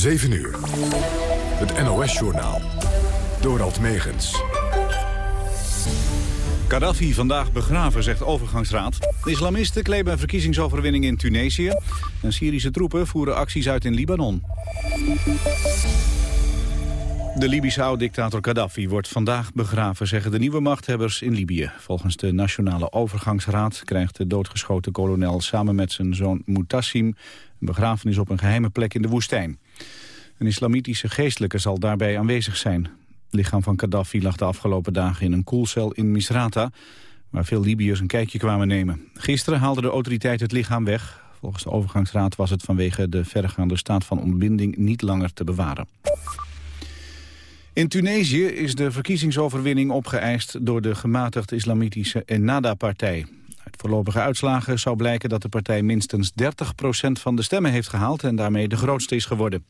7 uur. Het NOS-journaal. Dorald Megens. Gaddafi vandaag begraven, zegt overgangsraad. De islamisten claimen verkiezingsoverwinning in Tunesië. En Syrische troepen voeren acties uit in Libanon. De Libische oud-dictator Gaddafi wordt vandaag begraven, zeggen de nieuwe machthebbers in Libië. Volgens de Nationale Overgangsraad krijgt de doodgeschoten kolonel samen met zijn zoon Mutassim een begrafenis op een geheime plek in de woestijn. Een islamitische geestelijke zal daarbij aanwezig zijn. Het lichaam van Gaddafi lag de afgelopen dagen in een koelcel in Misrata, waar veel Libiërs een kijkje kwamen nemen. Gisteren haalde de autoriteit het lichaam weg. Volgens de overgangsraad was het vanwege de verregaande staat van ontbinding niet langer te bewaren. In Tunesië is de verkiezingsoverwinning opgeëist door de gematigd islamitische Ennahda-partij. Uit voorlopige uitslagen zou blijken dat de partij minstens 30% van de stemmen heeft gehaald en daarmee de grootste is geworden.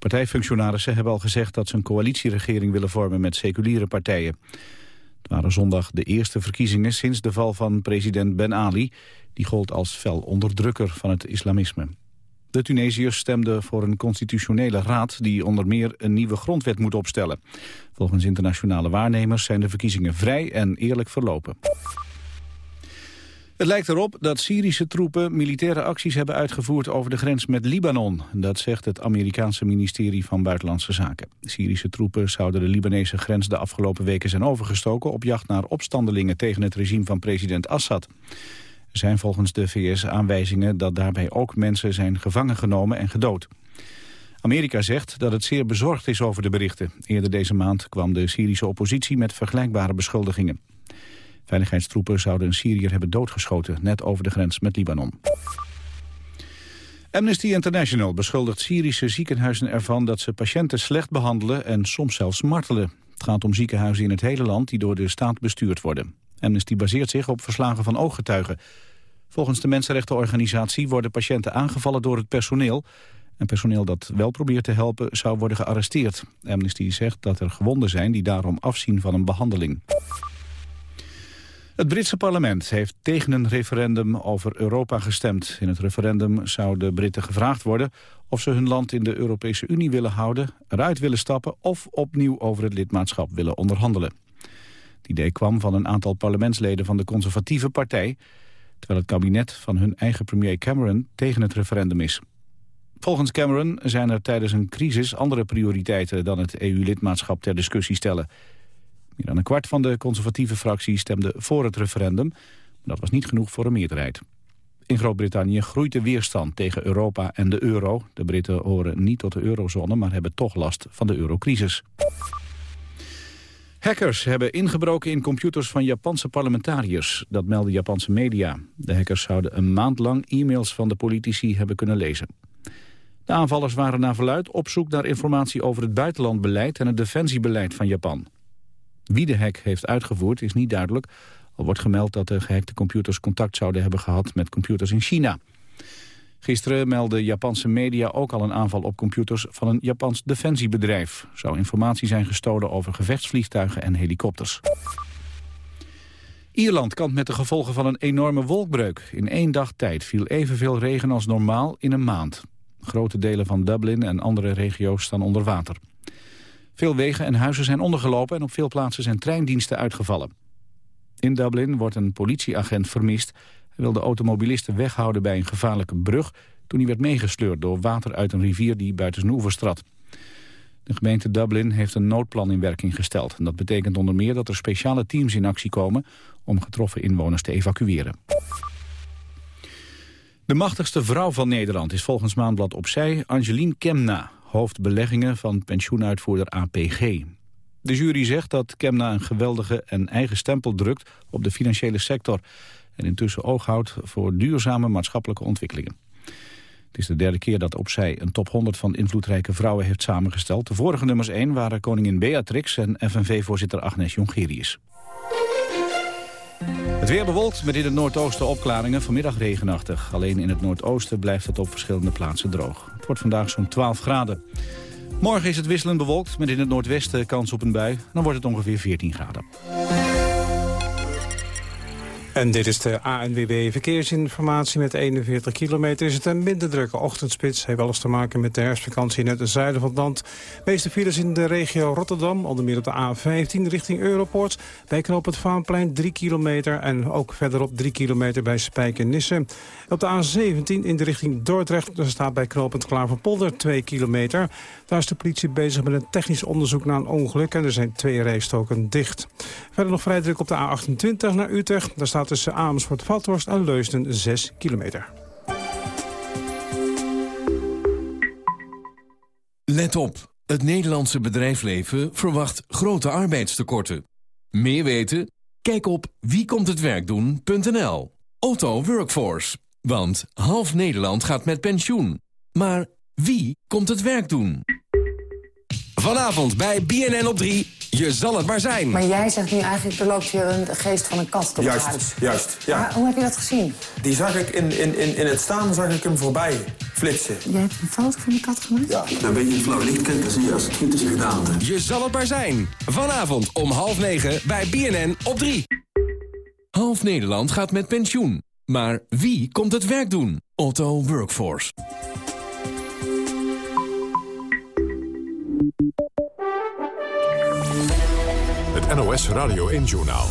Partijfunctionarissen hebben al gezegd dat ze een coalitieregering willen vormen met seculiere partijen. Het waren zondag de eerste verkiezingen sinds de val van president Ben Ali. Die gold als fel onderdrukker van het islamisme. De Tunesiërs stemden voor een constitutionele raad die onder meer een nieuwe grondwet moet opstellen. Volgens internationale waarnemers zijn de verkiezingen vrij en eerlijk verlopen. Het lijkt erop dat Syrische troepen militaire acties hebben uitgevoerd over de grens met Libanon. Dat zegt het Amerikaanse ministerie van Buitenlandse Zaken. Syrische troepen zouden de Libanese grens de afgelopen weken zijn overgestoken op jacht naar opstandelingen tegen het regime van president Assad. Er zijn volgens de VS aanwijzingen dat daarbij ook mensen zijn gevangen genomen en gedood. Amerika zegt dat het zeer bezorgd is over de berichten. Eerder deze maand kwam de Syrische oppositie met vergelijkbare beschuldigingen. Veiligheidstroepen zouden een Syriër hebben doodgeschoten, net over de grens met Libanon. Amnesty International beschuldigt Syrische ziekenhuizen ervan dat ze patiënten slecht behandelen en soms zelfs martelen. Het gaat om ziekenhuizen in het hele land die door de staat bestuurd worden. Amnesty baseert zich op verslagen van ooggetuigen. Volgens de mensenrechtenorganisatie worden patiënten aangevallen door het personeel. En personeel dat wel probeert te helpen zou worden gearresteerd. Amnesty zegt dat er gewonden zijn die daarom afzien van een behandeling. Het Britse parlement heeft tegen een referendum over Europa gestemd. In het referendum zou de Britten gevraagd worden of ze hun land in de Europese Unie willen houden, eruit willen stappen of opnieuw over het lidmaatschap willen onderhandelen. Het idee kwam van een aantal parlementsleden van de conservatieve partij... terwijl het kabinet van hun eigen premier Cameron tegen het referendum is. Volgens Cameron zijn er tijdens een crisis andere prioriteiten... dan het EU-lidmaatschap ter discussie stellen. Meer dan een kwart van de conservatieve fractie stemde voor het referendum... maar dat was niet genoeg voor een meerderheid. In Groot-Brittannië groeit de weerstand tegen Europa en de euro. De Britten horen niet tot de eurozone, maar hebben toch last van de eurocrisis. Hackers hebben ingebroken in computers van Japanse parlementariërs. Dat melden Japanse media. De hackers zouden een maand lang e-mails van de politici hebben kunnen lezen. De aanvallers waren naar verluid op zoek naar informatie over het buitenlandbeleid en het defensiebeleid van Japan. Wie de hack heeft uitgevoerd is niet duidelijk. Al wordt gemeld dat de gehackte computers contact zouden hebben gehad met computers in China. Gisteren meldden Japanse media ook al een aanval op computers van een Japans defensiebedrijf. Zou informatie zijn gestolen over gevechtsvliegtuigen en helikopters. Ierland kampt met de gevolgen van een enorme wolkbreuk. In één dag tijd viel evenveel regen als normaal in een maand. Grote delen van Dublin en andere regio's staan onder water. Veel wegen en huizen zijn ondergelopen en op veel plaatsen zijn treindiensten uitgevallen. In Dublin wordt een politieagent vermist wil de automobilisten weghouden bij een gevaarlijke brug... toen hij werd meegesleurd door water uit een rivier die buiten zijn oevers. De gemeente Dublin heeft een noodplan in werking gesteld. Dat betekent onder meer dat er speciale teams in actie komen... om getroffen inwoners te evacueren. De machtigste vrouw van Nederland is volgens Maanblad Opzij Angelien Kemna... hoofdbeleggingen van pensioenuitvoerder APG. De jury zegt dat Kemna een geweldige en eigen stempel drukt op de financiële sector en intussen oog houdt voor duurzame maatschappelijke ontwikkelingen. Het is de derde keer dat opzij een top 100 van invloedrijke vrouwen heeft samengesteld. De vorige nummers 1 waren koningin Beatrix en FNV-voorzitter Agnes Jongerius. Het weer bewolkt met in het noordoosten opklaringen, vanmiddag regenachtig. Alleen in het noordoosten blijft het op verschillende plaatsen droog. Wordt vandaag zo'n 12 graden. Morgen is het wisselend bewolkt met in het noordwesten kans op een bui. Dan wordt het ongeveer 14 graden. En dit is de ANWB Verkeersinformatie met 41 kilometer. Is het een minder drukke ochtendspits. Heeft alles te maken met de herfstvakantie in het zuiden van het land. Meeste files in de regio Rotterdam. Onder meer op de A15 richting Europort. Bij knoop het Vaanplein 3 kilometer. En ook verderop 3 kilometer bij Spijk en Nissen. Op de A17 in de richting Dordrecht. Staat bij knooppunt Klaverpolder 2 kilometer. Daar is de politie bezig met een technisch onderzoek naar een ongeluk. En er zijn twee rijstoken dicht. Verder nog vrij druk op de A28 naar Utrecht. Daar staat tussen Amersfoort, Vathorst en Leusden 6 kilometer. Let op. Het Nederlandse bedrijfsleven verwacht grote arbeidstekorten. Meer weten? Kijk op wiekomthetwerkdoen.nl. Otto Workforce. Want half Nederland gaat met pensioen. Maar wie komt het werk doen? Vanavond bij BNN op 3. Je zal het maar zijn. Maar jij zegt nu eigenlijk, er loopt hier een geest van een kat door juist, het huis. Juist, ja. Maar hoe heb je dat gezien? Die zag ik in, in, in, in het staan, zag ik hem voorbij flitsen. Jij hebt een foto van die kat gemaakt? Ja, dan ben je in flauw licht kijken, dan zie je als het goed is gedaan. Je zal het maar zijn. Vanavond om half negen bij BNN op 3. Half Nederland gaat met pensioen. Maar wie komt het werk doen? Otto Workforce. Het NOS Radio 1-journaal.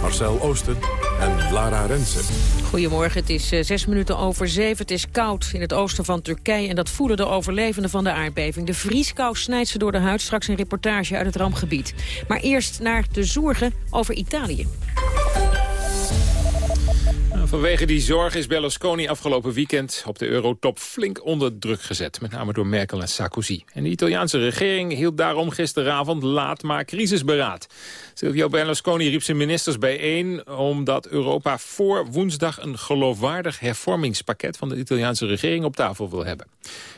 Marcel Oosten en Lara Rensen. Goedemorgen, het is uh, zes minuten over zeven. Het is koud in het oosten van Turkije en dat voelen de overlevenden van de aardbeving. De vrieskou snijdt ze door de huid, straks een reportage uit het rampgebied. Maar eerst naar de zorgen over Italië. Vanwege die zorg is Berlusconi afgelopen weekend op de eurotop flink onder druk gezet. Met name door Merkel en Sarkozy. En de Italiaanse regering hield daarom gisteravond laat maar crisisberaad. Silvio Berlusconi riep zijn ministers bijeen omdat Europa voor woensdag een geloofwaardig hervormingspakket van de Italiaanse regering op tafel wil hebben.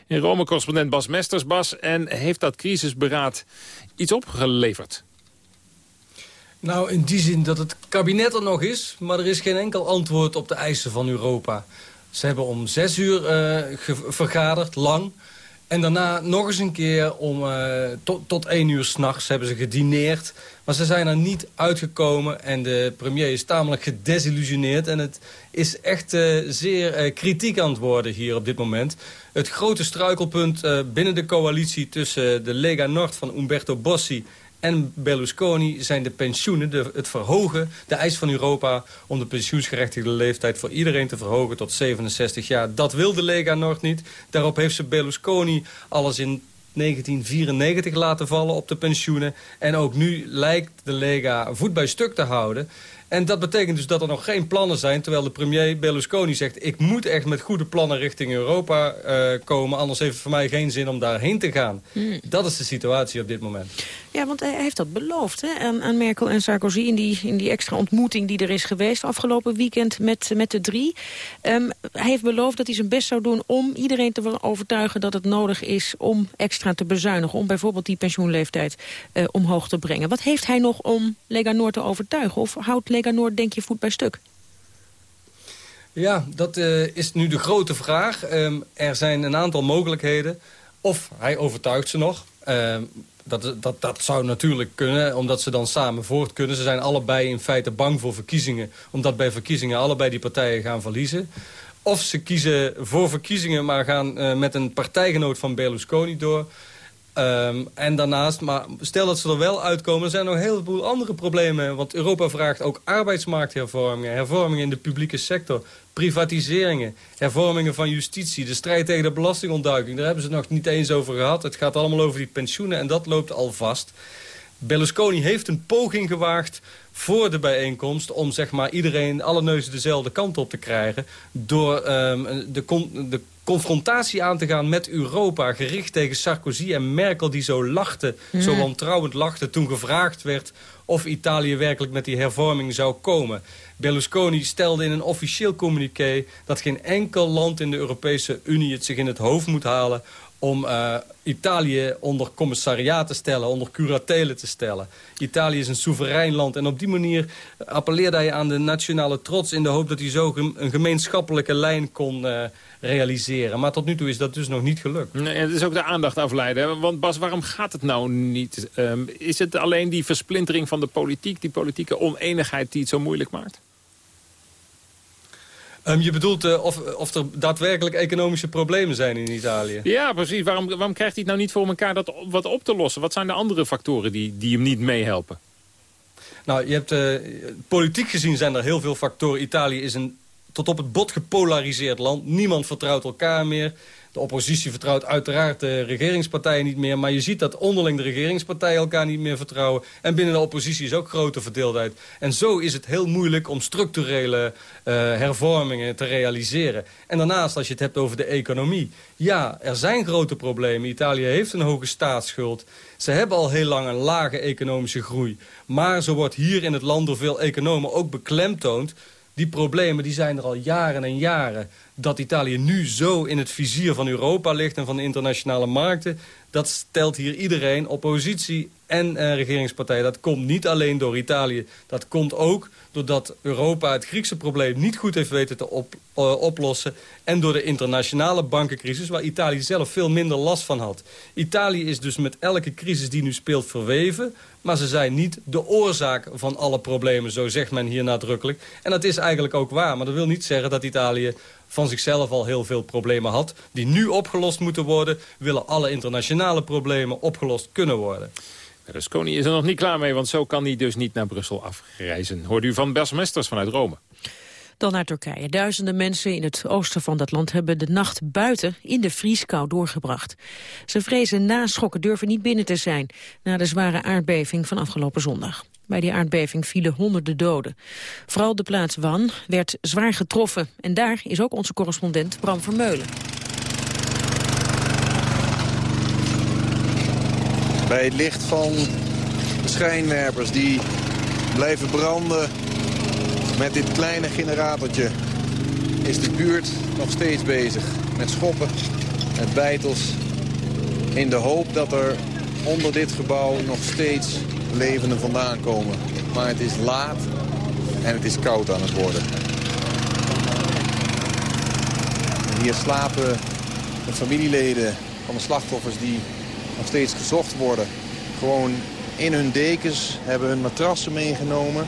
In Rome correspondent Bas Mesters. Bas, en heeft dat crisisberaad iets opgeleverd? Nou, in die zin dat het kabinet er nog is... maar er is geen enkel antwoord op de eisen van Europa. Ze hebben om zes uur uh, vergaderd, lang... En daarna nog eens een keer om uh, tot, tot één uur s'nachts hebben ze gedineerd. Maar ze zijn er niet uitgekomen en de premier is tamelijk gedesillusioneerd. En het is echt uh, zeer kritiek aan het worden hier op dit moment. Het grote struikelpunt binnen de coalitie tussen de Lega Nord van Umberto Bossi en Berlusconi zijn de pensioenen, de, het verhogen, de eis van Europa om de pensioensgerechtigde leeftijd voor iedereen te verhogen tot 67 jaar. Dat wil de Lega Nord niet. Daarop heeft ze Berlusconi alles in 1994 laten vallen op de pensioenen. En ook nu lijkt de Lega voet bij stuk te houden. En dat betekent dus dat er nog geen plannen zijn... terwijl de premier Berlusconi zegt... ik moet echt met goede plannen richting Europa uh, komen... anders heeft het voor mij geen zin om daarheen te gaan. Hmm. Dat is de situatie op dit moment. Ja, want hij heeft dat beloofd hè, aan, aan Merkel en Sarkozy... In die, in die extra ontmoeting die er is geweest afgelopen weekend met, met de drie. Um, hij heeft beloofd dat hij zijn best zou doen om iedereen te overtuigen... dat het nodig is om extra te bezuinigen... om bijvoorbeeld die pensioenleeftijd uh, omhoog te brengen. Wat heeft hij nog om Lega Noord te overtuigen? Of houdt Lega Noord denk je voet bij stuk? Ja, dat uh, is nu de grote vraag. Um, er zijn een aantal mogelijkheden. Of hij overtuigt ze nog. Um, dat, dat, dat zou natuurlijk kunnen, omdat ze dan samen voort kunnen. Ze zijn allebei in feite bang voor verkiezingen. Omdat bij verkiezingen allebei die partijen gaan verliezen. Of ze kiezen voor verkiezingen, maar gaan uh, met een partijgenoot van Berlusconi door. Um, en daarnaast, maar stel dat ze er wel uitkomen... er zijn nog een heleboel andere problemen. Want Europa vraagt ook arbeidsmarkthervormingen... hervormingen in de publieke sector, privatiseringen... hervormingen van justitie, de strijd tegen de belastingontduiking. Daar hebben ze het nog niet eens over gehad. Het gaat allemaal over die pensioenen en dat loopt al vast. Berlusconi heeft een poging gewaagd voor de bijeenkomst... om zeg maar, iedereen alle neuzen dezelfde kant op te krijgen... door um, de, de confrontatie aan te gaan met Europa... gericht tegen Sarkozy en Merkel die zo lachten, ja. zo wantrouwend lachten... toen gevraagd werd of Italië werkelijk met die hervorming zou komen. Berlusconi stelde in een officieel communiqué... dat geen enkel land in de Europese Unie het zich in het hoofd moet halen om uh, Italië onder commissariaat te stellen, onder curatele te stellen. Italië is een soeverein land en op die manier appelleerde hij aan de nationale trots... in de hoop dat hij zo een gemeenschappelijke lijn kon uh, realiseren. Maar tot nu toe is dat dus nog niet gelukt. Nee, het is ook de aandacht afleiden. Want Bas, waarom gaat het nou niet? Um, is het alleen die versplintering van de politiek, die politieke oneenigheid die het zo moeilijk maakt? Um, je bedoelt uh, of, of er daadwerkelijk economische problemen zijn in Italië? Ja, precies. Waarom, waarom krijgt hij het nou niet voor elkaar dat wat op te lossen? Wat zijn de andere factoren die, die hem niet meehelpen? Nou, je hebt, uh, politiek gezien zijn er heel veel factoren. Italië is een tot op het bot gepolariseerd land. Niemand vertrouwt elkaar meer. De oppositie vertrouwt uiteraard de regeringspartijen niet meer. Maar je ziet dat onderling de regeringspartijen elkaar niet meer vertrouwen. En binnen de oppositie is ook grote verdeeldheid. En zo is het heel moeilijk om structurele uh, hervormingen te realiseren. En daarnaast, als je het hebt over de economie. Ja, er zijn grote problemen. Italië heeft een hoge staatsschuld. Ze hebben al heel lang een lage economische groei. Maar zo wordt hier in het land door veel economen ook beklemtoond die problemen die zijn er al jaren en jaren. Dat Italië nu zo in het vizier van Europa ligt en van de internationale markten... dat stelt hier iedereen, oppositie en eh, regeringspartijen. Dat komt niet alleen door Italië. Dat komt ook doordat Europa het Griekse probleem niet goed heeft weten te uh, oplossen... en door de internationale bankencrisis, waar Italië zelf veel minder last van had. Italië is dus met elke crisis die nu speelt verweven... maar ze zijn niet de oorzaak van alle problemen, zo zegt men hier nadrukkelijk. En dat is eigenlijk ook waar, maar dat wil niet zeggen dat Italië van zichzelf al heel veel problemen had... die nu opgelost moeten worden, willen alle internationale problemen opgelost kunnen worden. Berlusconi is er nog niet klaar mee, want zo kan hij dus niet naar Brussel afreizen. Hoort u van Mesters vanuit Rome. Dan naar Turkije. Duizenden mensen in het oosten van dat land hebben de nacht buiten in de vrieskou doorgebracht. Ze vrezen naschokken durven niet binnen te zijn na de zware aardbeving van afgelopen zondag. Bij die aardbeving vielen honderden doden. Vooral de plaats Wan werd zwaar getroffen. En daar is ook onze correspondent Bram Vermeulen. Bij het licht van de schijnwerpers die blijven branden met dit kleine generatortje is de buurt nog steeds bezig met schoppen, met bijtels. In de hoop dat er onder dit gebouw nog steeds levenden vandaan komen. Maar het is laat en het is koud aan het worden. hier slapen de familieleden van de slachtoffers die nog steeds gezocht worden. Gewoon in hun dekens, hebben hun matrassen meegenomen.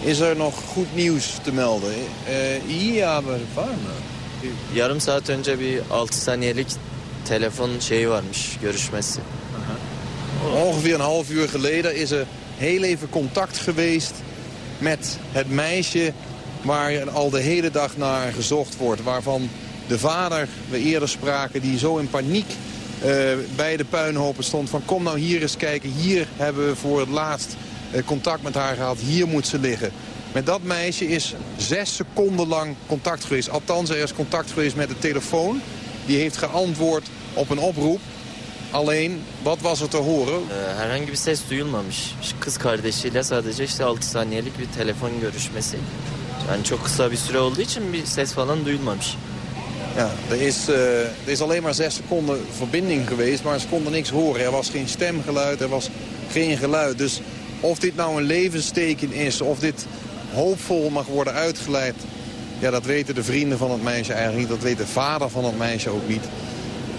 Is er nog goed nieuws te melden? Haber var mı? Yarım saat önce bir 6 saniyelik telefon şeyi varmış, görüşmesi. Ongeveer een half uur geleden is er heel even contact geweest met het meisje waar al de hele dag naar gezocht wordt. Waarvan de vader, we eerder spraken, die zo in paniek uh, bij de puinhopen stond. Van kom nou hier eens kijken, hier hebben we voor het laatst uh, contact met haar gehad. Hier moet ze liggen. Met dat meisje is zes seconden lang contact geweest. Althans, er is contact geweest met de telefoon. Die heeft geantwoord op een oproep. Alleen, wat was er te horen? Herhangi bir ses duyulmamış. Kız kardeşiyle sadece işte 6 saniyelik bir telefon görüşmesi. Yani çok kısa bir süre olduğu için bir ses falan duyulmamış. Ja, er is, uh, er is alleen maar zes seconden verbinding geweest, maar ze konden niks horen. Er was geen stemgeluid, er was geen geluid. Dus of dit nou een levensteken is, of dit hoopvol mag worden uitgeleid... ja, dat weten de vrienden van het meisje eigenlijk niet. Dat weet de vader van het meisje ook niet.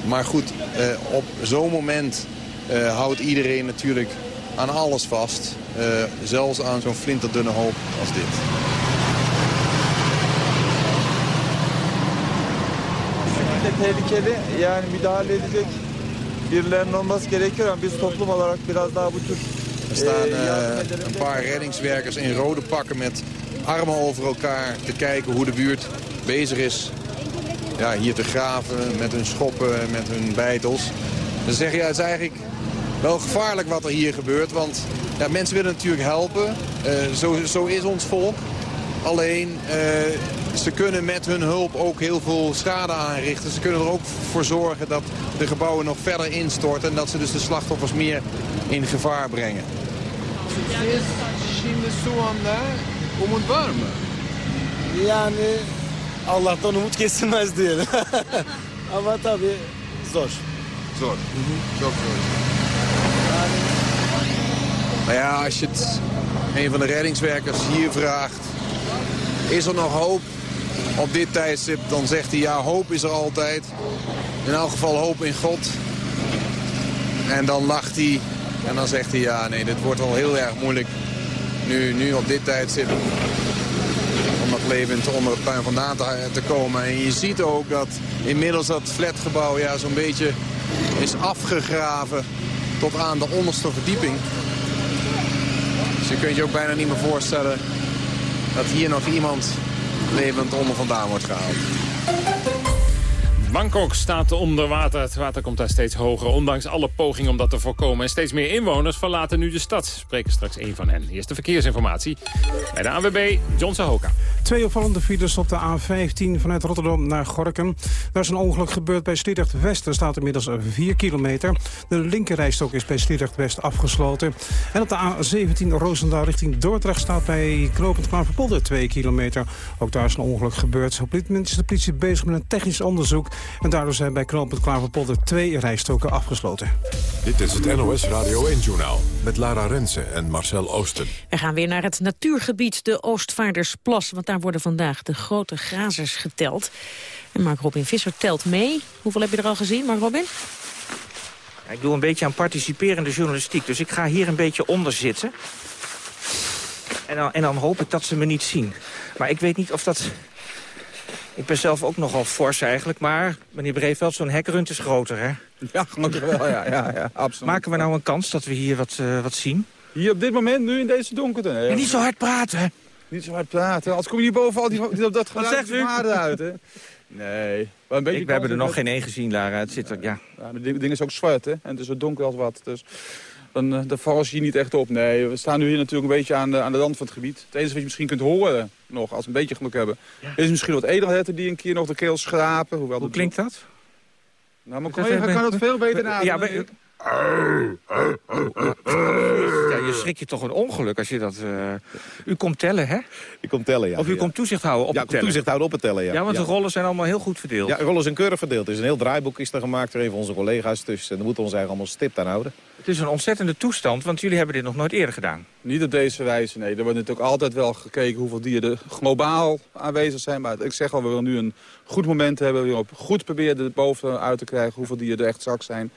Maar goed, uh, op zo'n moment uh, houdt iedereen natuurlijk aan alles vast. zelfs aan zo'n flinterdunne hoop als dit. tehlikeli. Yani müdahale edecek birilerinin olması gerekiyor ama biz toplum olarak biraz daha bu tür Er staan uh, een paar reddingswerkers in rode pakken met armen over elkaar te kijken hoe de buurt bezig is. Ja, hier te graven met hun schoppen, met hun bijtels. Dan zeg je, ja, het is eigenlijk wel gevaarlijk wat er hier gebeurt. Want ja, mensen willen natuurlijk helpen. Uh, zo, zo is ons volk. Alleen, uh, ze kunnen met hun hulp ook heel veel schade aanrichten. Ze kunnen er ook voor zorgen dat de gebouwen nog verder instorten... en dat ze dus de slachtoffers meer in gevaar brengen. Siz Allah'tan umut kesilmez diyelim. Ama tabii zor. Zor. Çok zor. Nou ja, als je het een van de reddingswerkers hier vraagt... is er nog hoop op dit tijdstip, dan zegt hij ja, hoop is er altijd. In elk geval hoop in God. En dan lacht hij en dan zegt hij ja, nee, dit wordt wel heel erg moeilijk nu, nu op dit tijdstip. Nog levend onder het puin vandaan te, te komen. En je ziet ook dat inmiddels dat flatgebouw ja, zo'n beetje is afgegraven tot aan de onderste verdieping. Dus je kunt je ook bijna niet meer voorstellen dat hier nog iemand levend onder vandaan wordt gehaald. Bangkok staat onder water. Het water komt daar steeds hoger, ondanks alle pogingen om dat te voorkomen. En steeds meer inwoners verlaten nu de stad. Spreken straks één van hen. Eerste verkeersinformatie bij de ANWB, John Sahoka. Twee opvallende files op de A15 vanuit Rotterdam naar Gorkum. Daar is een ongeluk gebeurd bij Sliedrecht-West. Er staat inmiddels 4 kilometer. De linkerrijstok is bij Sliedrecht-West afgesloten. En op de A17 Roosendaal richting Dordrecht staat bij Knopend Klaverpolder 2 kilometer. Ook daar is een ongeluk gebeurd. Op dit moment is de politie bezig met een technisch onderzoek. En daardoor zijn bij Knopend Klaverpolder twee rijstoken afgesloten. Dit is het NOS Radio 1-journaal met Lara Rensen en Marcel Oosten. We gaan weer naar het natuurgebied, de Oostvaardersplas. Want daar worden vandaag de grote grazers geteld. En Mark Robin Visser telt mee. Hoeveel heb je er al gezien, Mark Robin? Ik doe een beetje aan participerende journalistiek, dus ik ga hier een beetje onder zitten. En dan, en dan hoop ik dat ze me niet zien. Maar ik weet niet of dat... Ik ben zelf ook nogal fors eigenlijk, maar meneer Breeveld, zo'n hekrunt is groter, hè? Ja, gelukkig wel, ja, ja, ja, absoluut. Maken we nou een kans dat we hier wat, uh, wat zien? Hier op dit moment, nu in deze donkerte? En niet zo hard praten, hè? Niet zo hard praten, als kom je hier boven al die, die, dat geluid u? uit, hè? Nee. Maar een beetje ik, we hebben er nog geen één gezien, Lara. Het zit er, ja. ja maar het ding is ook zwart, hè? En het is zo donker als wat. Dus dan, uh, dan vallen ze hier niet echt op. Nee, we staan nu hier natuurlijk een beetje aan de, aan de rand van het gebied. Het enige wat je misschien kunt horen nog, als we een beetje geluk hebben... Ja. is misschien wat edelherten die een keer nog de keel schrapen. Hoewel Hoe klinkt dat? Nou, mijn collega kan het veel beter nadenken. Ja, maar... Ja, je schrik je toch een ongeluk als je dat... Uh... U komt tellen, hè? Ik kom tellen, ja. Of u ja. komt toezicht houden op ja, het tellen? toezicht houden op het tellen, ja. Ja, want de rollen zijn allemaal heel goed verdeeld. Ja, de rollen zijn keurig verdeeld. Er is een heel draaiboek is er gemaakt door een van onze collega's. Dus en dan moeten we ons eigenlijk allemaal stipt aan houden. Het is een ontzettende toestand, want jullie hebben dit nog nooit eerder gedaan. Niet op deze wijze, nee. Er wordt natuurlijk altijd wel gekeken hoeveel dieren er globaal aanwezig zijn. Maar ik zeg al, we willen nu een goed moment hebben. We willen goed proberen er bovenuit te krijgen hoeveel dieren er echt zak zijn.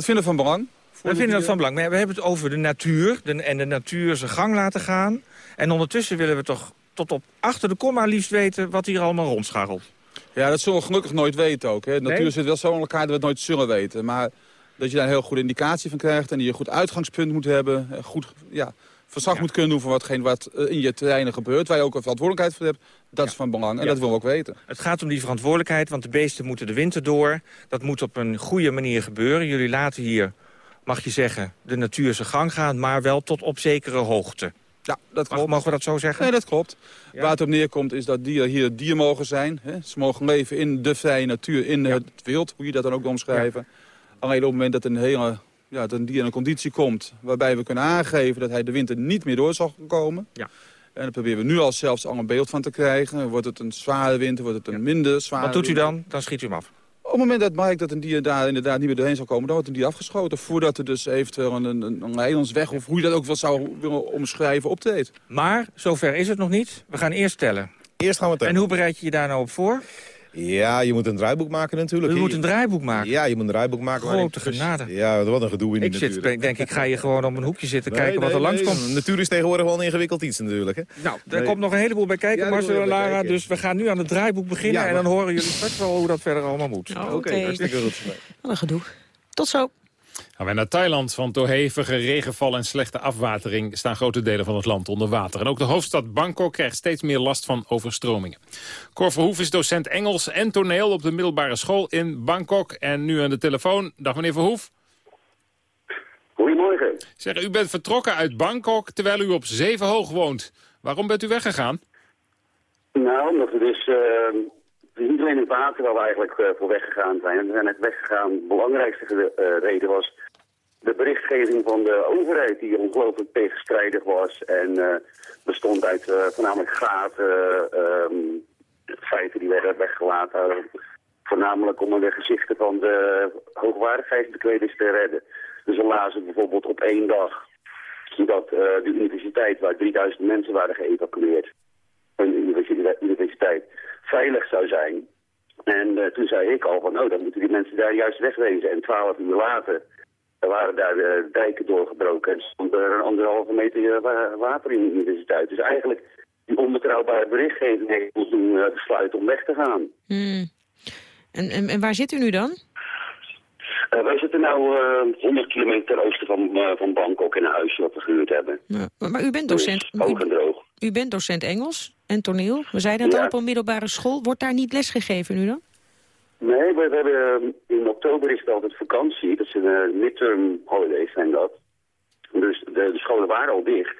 Dat vinden we van belang. We vinden dat van belang. Maar we hebben het over de natuur de, en de natuur zijn gang laten gaan. En ondertussen willen we toch tot op achter de komma liefst weten wat hier allemaal rondscharrelt. Ja, dat zullen we gelukkig nooit weten ook. Hè. De natuur zit wel zo in elkaar dat we het nooit zullen weten. Maar dat je daar een heel goede indicatie van krijgt... en dat je een goed uitgangspunt moet hebben... goed ja, verslag ja. moet kunnen doen van watgeen wat in je terreinen gebeurt... waar je ook een verantwoordelijkheid voor hebt, dat ja. is van belang. En ja. dat willen we ook weten. Het gaat om die verantwoordelijkheid, want de beesten moeten de winter door. Dat moet op een goede manier gebeuren. Jullie laten hier mag je zeggen, de natuur zijn gang gaan... maar wel tot op zekere hoogte. Ja, dat klopt. Mogen we dat zo zeggen? Nee, dat klopt. Ja. Waar het op neerkomt is dat dieren hier dier mogen zijn. Hè. Ze mogen leven in de vrije natuur, in ja. het wild, hoe je dat dan ook omschrijven. Ja. Alleen op het moment dat een, hele, ja, dat een dier in een conditie komt... waarbij we kunnen aangeven dat hij de winter niet meer door zal komen... Ja. En daar proberen we nu al zelfs al een beeld van te krijgen. Wordt het een zware winter, wordt het een minder zware Wat doet u dan? Dan schiet u hem af. Op het moment dat Mike dat een dier daar inderdaad niet meer doorheen zal komen... dan wordt een dier afgeschoten. Voordat er dus eventueel een, een, een eilandsweg... of hoe je dat ook wel zou willen omschrijven, optreedt. Maar zover is het nog niet. We gaan eerst tellen. Eerst gaan we tellen. En hoe bereid je je daar nou op voor? Ja, je moet een draaiboek maken natuurlijk. Je moet een draaiboek maken? Ja, je moet een draaiboek maken. Grote genade. Ja, wat een gedoe in die ik zit, denk ik, ga je gewoon op een hoekje zitten nee, kijken nee, wat er langs komt. Nee. Natuur is tegenwoordig wel een ingewikkeld iets natuurlijk. Hè? Nou, daar komt nog een heleboel bij kijken, ja, Marcel en Lara. Kijken. Dus we gaan nu aan het draaiboek beginnen. Ja, maar... En dan horen jullie straks wel hoe dat verder allemaal moet. Oh, Oké, okay. hartstikke goed. Wat een gedoe. Tot zo. Gaan wij naar Thailand. Van door hevige regenval en slechte afwatering staan grote delen van het land onder water. En ook de hoofdstad Bangkok krijgt steeds meer last van overstromingen. Cor Verhoef is docent Engels en toneel op de middelbare school in Bangkok. En nu aan de telefoon. Dag meneer Verhoef. Goedemorgen. Zeg, u bent vertrokken uit Bangkok terwijl u op Zevenhoog woont. Waarom bent u weggegaan? Nou, omdat we dus... Uh... Het niet alleen het water waar we eigenlijk uh, voor weggegaan zijn. We zijn net weggegaan. De belangrijkste uh, reden was de berichtgeving van de overheid die ongelooflijk tegenstrijdig was. En uh, bestond uit voornamelijk gaten, um, feiten die werden weggelaten. Voornamelijk om de gezichten van de hoogwaardigheidsbekleders te redden. Dus we lazen bijvoorbeeld op één dag dat de universiteit waar 3000 mensen waren geëvacueerd. Een universiteit veilig zou zijn. En uh, toen zei ik al van, oh, dan moeten die mensen daar juist wegwezen. En twaalf uur later waren daar de dijken doorgebroken en stond er een anderhalve meter water in de universiteit. Dus eigenlijk die onbetrouwbare berichtgeving heeft ons doen uh, besluiten om weg te gaan. Hmm. En, en, en waar zit u nu dan? Uh, wij zitten nu uh, 100 kilometer ten oosten van, uh, van Bangkok in een huisje wat we gehuurd hebben. Ja, maar, u bent docent... Dus, en droog. U, u, bent docent Engels en toneel. We zeiden het Ja. al op een middelbare school. Wordt daar niet lesgegeven nu dan? Nee, we, we hebben, in oktober is het altijd vakantie. Dat zijn midterm holidays zijn dat. Dus de, de scholen waren al dicht.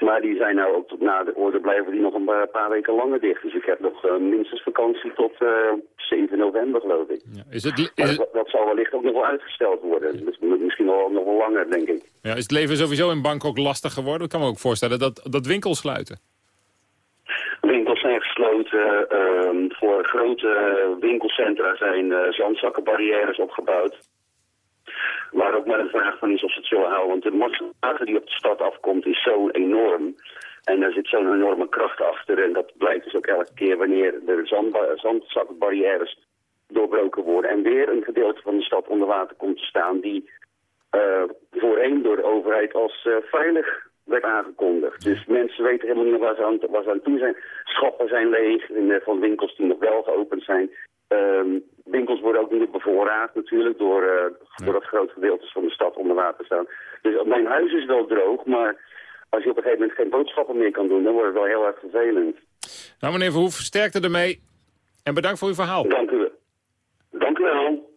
Maar die zijn nou ook tot na de orde blijven die nog een paar, weken langer dicht. Dus ik heb nog uh, minstens vakantie tot uh, 7 november, geloof ik. Ja, is, het, is, Maar het, dat, dat zal wellicht ook nog wel uitgesteld worden. Dus misschien wel nog wel langer, denk ik. ja, is het leven sowieso in Bangkok lastig geworden? Ik kan me ook voorstellen dat, dat winkels sluiten. Winkels zijn gesloten. ehm, voor grote winkelcentra zijn zandzakkenbarrières opgebouwd. Waar ook maar de vraag van is of ze het zullen houden. Want de massa die op de stad afkomt is zo enorm. En daar zit zo'n enorme kracht achter. En dat blijkt dus ook elke keer wanneer de zandzakkenbarrières doorbroken worden. En weer een gedeelte van de stad onder water komt te staan die uh, voorheen door de overheid als uh, veilig werd aangekondigd. Dus mensen weten helemaal niet waar ze aan, waar ze aan toe zijn. Schappen zijn leeg in, uh, van winkels die nog wel geopend zijn. Um, winkels worden ook niet bevoorraad natuurlijk door, uh, doordat grote gedeeltes van de stad onder water staan. Dus mijn huis is wel droog, maar als je op een gegeven moment geen boodschappen meer kan doen, dan wordt het wel heel erg vervelend. Nou meneer Verhoef, sterkte ermee en bedankt voor uw verhaal. Dank u wel. Dank u wel.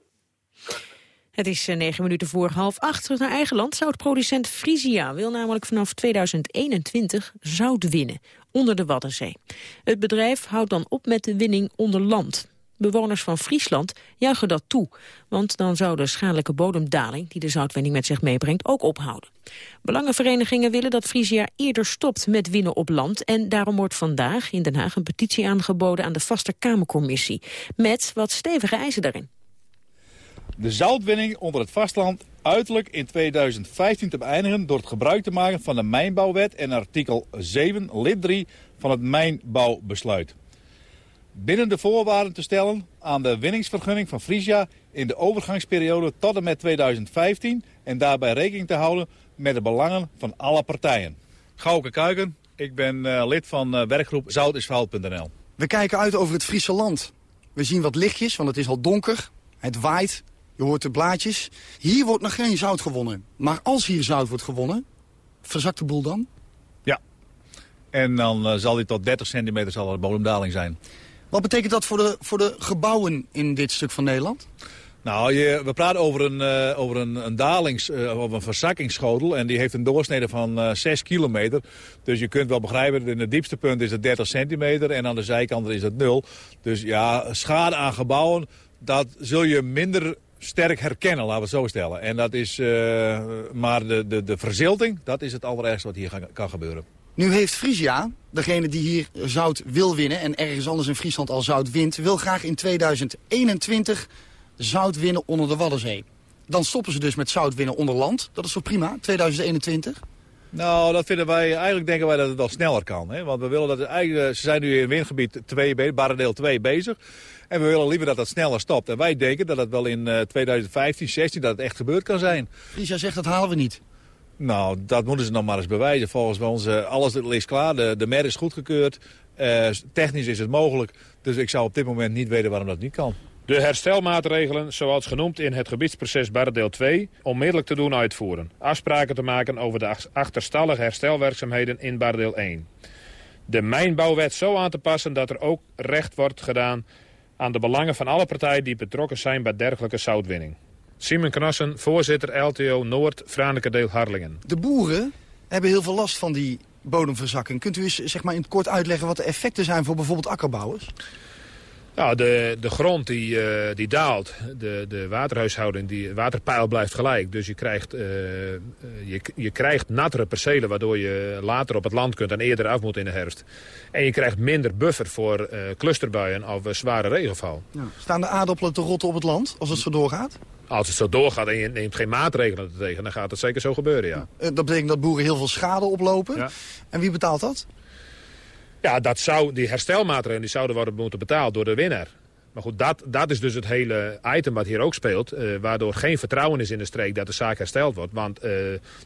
Het is eh, negen minuten voor half acht. Terug naar eigen land. Zoutproducent Frisia wil namelijk vanaf 2021 zout winnen onder de Waddenzee. Het bedrijf houdt dan op met de winning onder land. Bewoners van Friesland juichen dat toe, want dan zou de schadelijke bodemdaling die de zoutwinning met zich meebrengt ook ophouden. Belangenverenigingen willen dat Frisia eerder stopt met winnen op land en daarom wordt vandaag in Den Haag een petitie aangeboden aan de Vaste Kamercommissie met wat stevige eisen daarin de zoutwinning onder het vastland uiterlijk in 2015 te beëindigen door het gebruik te maken van de Mijnbouwwet en artikel 7 lid 3 van het Mijnbouwbesluit. Binnen de voorwaarden te stellen aan de winningsvergunning van Frisia in de overgangsperiode tot en met 2015 en daarbij rekening te houden met de belangen van alle partijen. Gauke Kuiken, ik ben uh, lid van uh, werkgroep zoutisfout.nl. We kijken uit over het Friese land. We zien wat lichtjes, want het is al donker. Het waait, je hoort de blaadjes. Hier wordt nog geen zout gewonnen. Maar als hier zout wordt gewonnen, verzakt de boel dan? Ja. En dan uh, zal die tot 30 centimeter zal de bodemdaling zijn. Wat betekent dat voor de, voor de gebouwen in dit stuk van Nederland? Nou, je, we praten over een, uh, over een, een dalings- uh, of een verzakkingsschotel. En die heeft een doorsnede van uh, 6 kilometer. Dus je kunt wel begrijpen, in het diepste punt is het 30 centimeter. En aan de zijkanten is het 0. Dus ja, schade aan gebouwen, dat zul je minder sterk herkennen, laten we het zo stellen. En dat is, maar de, de, de verzilting, dat is het allerergste wat hier kan gebeuren. Nu heeft Frisia, degene die hier zout wil winnen... en ergens anders in Friesland al zout wint... wil graag in 2021 zout winnen onder de Waddenzee. Dan stoppen ze dus met zout winnen onder land. Dat is zo prima, 2021. Nou, dat vinden wij, eigenlijk denken wij dat het wel sneller kan. Hè? Want we willen dat het eigenlijk, ze zijn nu in windgebied 2, Barendeel 2 bezig. En we willen liever dat dat sneller stopt. En wij denken dat het wel in uh, 2015, 16 dat het echt gebeurd kan zijn. Frisia zegt dat halen we niet. Nou, dat moeten ze nog maar eens bewijzen. Volgens ons, uh, alles ligt klaar. De, de mer is goedgekeurd. Uh, technisch is het mogelijk. Dus ik zou op dit moment niet weten waarom dat niet kan. De herstelmaatregelen, zoals genoemd in het gebiedsproces Barredeel 2, onmiddellijk te doen uitvoeren. Afspraken te maken over de achterstallige herstelwerkzaamheden in Barredeel 1. De mijnbouwwet zo aan te passen dat er ook recht wordt gedaan aan de belangen van alle partijen die betrokken zijn bij dergelijke zoutwinning. Simon Knassen, voorzitter LTO Noord, Franekedeel Harlingen. De boeren hebben heel veel last van die bodemverzakking. Kunt u eens zeg maar, in het kort uitleggen wat de effecten zijn voor bijvoorbeeld akkerbouwers? Nou, de, de grond die, uh, die daalt, de, de waterhuishouding, die waterpeil blijft gelijk. Dus je krijgt, uh, je, je krijgt nattere percelen waardoor je later op het land kunt en eerder af moet in de herfst. En je krijgt minder buffer voor uh, clusterbuien of zware regenval. Ja. Staan de aardappelen te rotten op het land als het zo doorgaat? Als het zo doorgaat en je neemt geen maatregelen tegen, dan gaat het zeker zo gebeuren, ja. ja. Dat betekent dat boeren heel veel schade oplopen. Ja. En wie betaalt dat? Ja, dat zou, die herstelmaatregelen die zouden worden moeten betaald door de winnaar. Maar goed, dat, dat is dus het hele item wat hier ook speelt. Uh, waardoor geen vertrouwen is in de streek dat de zaak hersteld wordt. Want uh,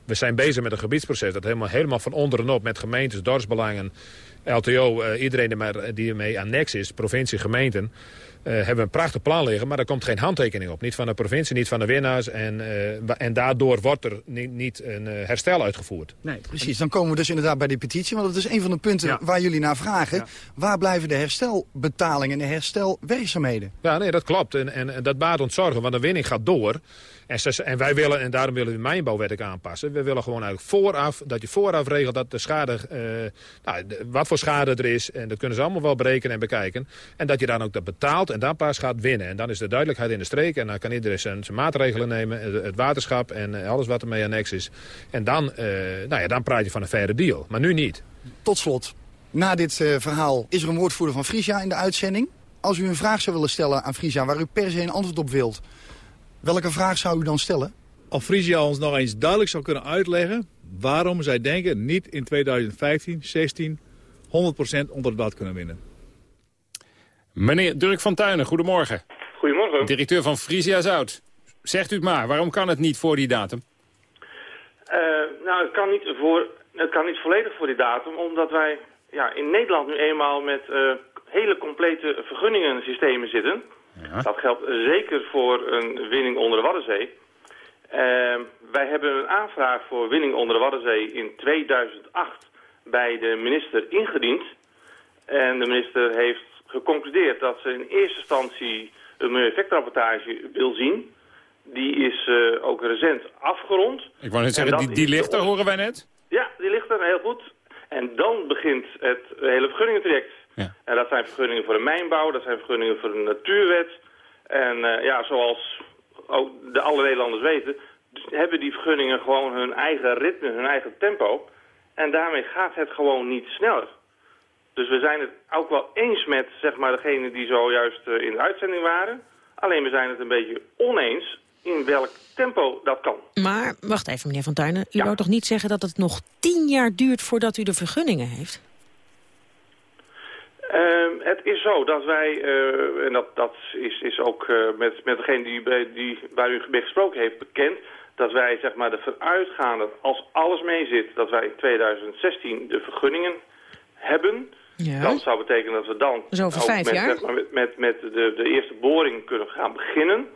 we zijn bezig met een gebiedsproces dat helemaal, helemaal van onderop met gemeentes, dorpsbelangen LTO, eh, iedereen die ermee annex is, provincie, gemeenten... Uh, hebben een prachtig plan liggen, maar er komt geen handtekening op. Niet van de provincie, niet van de winnaars. En, uh, en daardoor wordt er niet, niet een uh, herstel uitgevoerd. Nee, precies. Dan komen we dus inderdaad bij die petitie. Want dat is een van de punten ja. waar jullie naar vragen. Ja. Waar blijven de herstelbetalingen en de herstelwerkzaamheden? Ja, nee, dat klopt. En, en, en dat baat ons zorgen, want de winning gaat door. En, en wij willen, en daarom willen we de mijnbouwwet aanpassen. We willen gewoon eigenlijk vooraf, dat je vooraf regelt dat de schade, uh, nou, wat voor schade er is. En dat kunnen ze allemaal wel berekenen en bekijken. En dat je dan ook dat betaalt en dan pas gaat winnen. En dan is de duidelijkheid in de streek. En dan kan iedereen zijn, maatregelen nemen, het, waterschap en alles wat ermee annex is. En dan, uh, nou ja, dan praat je van een faire deal. Maar nu niet. Tot slot, na dit verhaal is er een woordvoerder van Frisia in de uitzending. Als u een vraag zou willen stellen aan Frisia waar u per se een antwoord op wilt... Welke vraag zou u dan stellen? Of Frisia ons nog eens duidelijk zou kunnen uitleggen... waarom zij denken niet in 2015, 16 100% onder het blad kunnen winnen. Meneer Dirk van Tuinen, goedemorgen. Goedemorgen. Directeur van Frisia Zout. Zegt u het maar, waarom kan het niet voor die datum? Uh, nou, het kan, niet voor, het kan niet volledig voor die datum, omdat wij ja, in Nederland nu eenmaal met uh, hele complete vergunningensystemen zitten... Ja. Dat geldt zeker voor een winning onder de Waddenzee. Uh, wij hebben een aanvraag voor winning onder de Waddenzee in 2008 bij de minister ingediend. En de minister heeft geconcludeerd dat ze in eerste instantie een milieueffectrapportage wil zien. Die is uh, ook recent afgerond. Ik wou net zeggen, die, die ligt er, horen wij net? Ja, die ligt er, heel goed. En dan begint het hele vergunningentraject. Ja. En dat zijn vergunningen voor de mijnbouw, dat zijn vergunningen voor de natuurwet. En uh, ja, zoals ook de alle Nederlanders weten, hebben die vergunningen gewoon hun eigen ritme, hun eigen tempo. En daarmee gaat het gewoon niet sneller. Dus we zijn het ook wel eens met zeg maar, degene die zojuist uh, in de uitzending waren. Alleen we zijn het een beetje oneens in welk tempo dat kan. Maar, wacht even meneer Van Tuinen. U ja. wou toch niet zeggen dat het nog tien jaar duurt voordat u de vergunningen heeft? Uh, het is zo dat wij, uh, en dat, dat is, is ook uh, met, met degene die, die, waar u mee gesproken heeft bekend, dat wij zeg maar ervan uitgaan dat als alles mee zit, dat wij in 2016 de vergunningen hebben. Ja. Dat zou betekenen dat we dan dus over ook vijf met, jaar? Zeg maar, met, met, met de, de eerste boring kunnen gaan beginnen.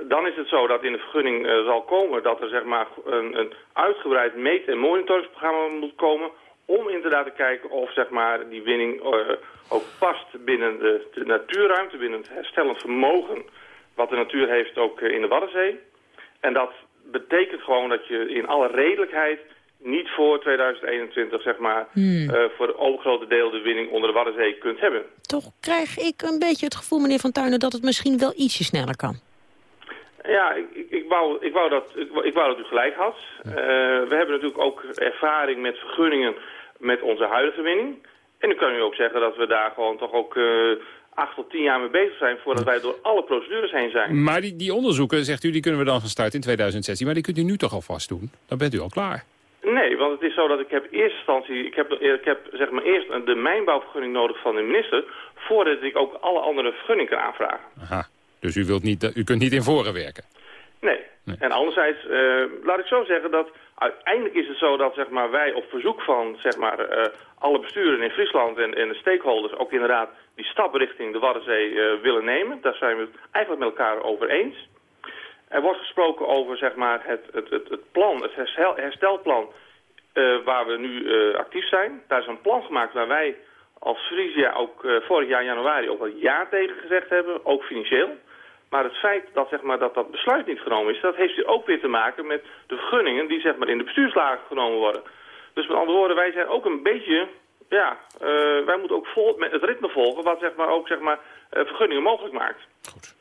Dan is het zo dat in de vergunning uh, zal komen dat er zeg maar, een, een uitgebreid meet- en monitoringsprogramma moet komen om inderdaad te kijken of zeg maar, die winning uh, ook past binnen de, de, natuurruimte, binnen het herstellend vermogen wat de natuur heeft ook uh, in de Waddenzee. En dat betekent gewoon dat je in alle redelijkheid niet voor 2021 zeg maar, Hmm. uh, voor het overgrote deel de winning onder de Waddenzee kunt hebben. Toch krijg ik een beetje het gevoel, meneer Van Tuinen, dat het misschien wel ietsje sneller kan. Ja, ik, ik, ik, wou, ik, wou dat, ik, ik wou dat u gelijk had. Uh, we hebben natuurlijk ook ervaring met vergunningen met onze huidige winning. En dan kan u ook zeggen dat we daar gewoon toch ook uh, acht tot tien jaar mee bezig zijn... voordat wij door alle procedures heen zijn. Maar die, die onderzoeken, zegt u, die kunnen we dan gaan starten in 2016. Maar die kunt u nu toch alvast doen? Dan bent u al klaar. Nee, want het is zo dat ik heb in eerste instantie... ik heb, ik heb zeg maar eerst de mijnbouwvergunning nodig van de minister... voordat ik ook alle andere vergunningen kan aanvragen. Aha. Dus u, wilt niet, u kunt niet in voren werken? Nee. nee. En anderzijds, uh, laat ik zo zeggen dat uiteindelijk is het zo dat zeg maar, wij op verzoek van zeg maar, uh, alle besturen in Friesland en, en de stakeholders ook inderdaad die stap richting de Waddenzee uh, willen nemen. Daar zijn we het eigenlijk met elkaar over eens. Er wordt gesproken over zeg maar, het, het, het, het plan, het herstel, herstelplan waar we nu actief zijn. Daar is een plan gemaakt waar wij als Frisia ook vorig jaar januari ook al ja tegen gezegd hebben, ook financieel. Maar het feit dat, zeg maar, dat dat besluit niet genomen is, dat heeft hier ook weer te maken met de vergunningen die zeg maar, in de bestuurslagen genomen worden. Dus met andere woorden, wij zijn ook een beetje, ja, uh, wij moeten ook vol, met het ritme volgen wat zeg maar, ook zeg maar, uh, vergunningen mogelijk maakt. Goed.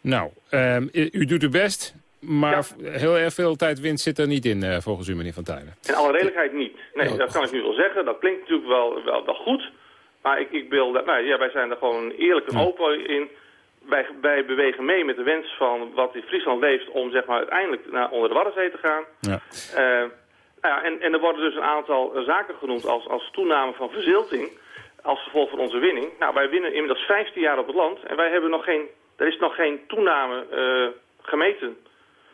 Nou, um, u doet uw best, maar ja. heel erg veel tijd winst zit er niet in uh, volgens u, meneer Van Tuinen. In alle redelijkheid niet. Nee, oh, dat kan ik nu wel zeggen. Dat klinkt natuurlijk wel, wel, wel goed. Maar ik, ik wil, nou, ja, wij zijn er gewoon eerlijk en open in wij, wij, bewegen mee met de wens van wat in Friesland leeft om zeg maar, uiteindelijk naar onder de Waddenzee te gaan. Ja. Uh, nou ja, en, en, er worden dus een aantal zaken genoemd als, als toename van verzilting als gevolg van onze winning. Nou, wij winnen inmiddels 15 jaar op het land en wij hebben nog geen, er is nog geen toename uh, gemeten.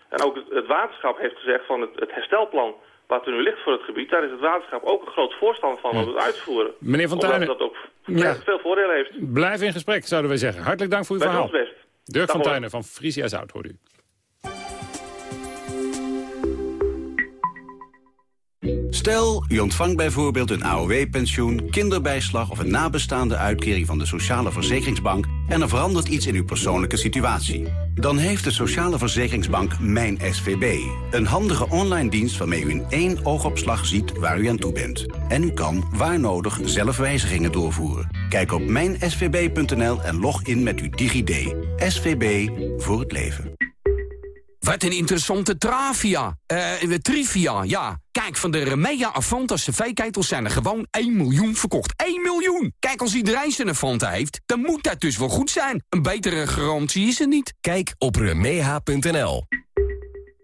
En ook het, het, waterschap heeft gezegd van het, het herstelplan wat er nu ligt voor het gebied, daar is het waterschap ook een groot voorstander van om het uit te voeren. Meneer Van Omdat Tuinen, dat ook Ja. veel voordelen heeft. blijf in gesprek, zouden wij zeggen. Hartelijk dank voor uw Bij verhaal. ons best. Dirk Dag van hoor. Tuinen van Frisia Zout, hoort u. Stel, u ontvangt bijvoorbeeld een AOW-pensioen, kinderbijslag... of een nabestaande uitkering van de Sociale Verzekeringsbank... en er verandert iets in uw persoonlijke situatie. Dan heeft de Sociale Verzekeringsbank Mijn SVB. Een handige online dienst waarmee u in één oogopslag ziet waar u aan toe bent. En u kan, waar nodig, zelf wijzigingen doorvoeren. Kijk op mijnsvb.nl en log in met uw DigiD. SVB voor het leven. Wat een interessante travia. Eh, trivia, ja. Kijk, van de Remea Avanta cv-ketels zijn er gewoon 1 miljoen verkocht. 1 miljoen! Kijk, als iedereen zijn Avanta heeft, dan moet dat dus wel goed zijn. Een betere garantie is er niet. Kijk op remeha.nl.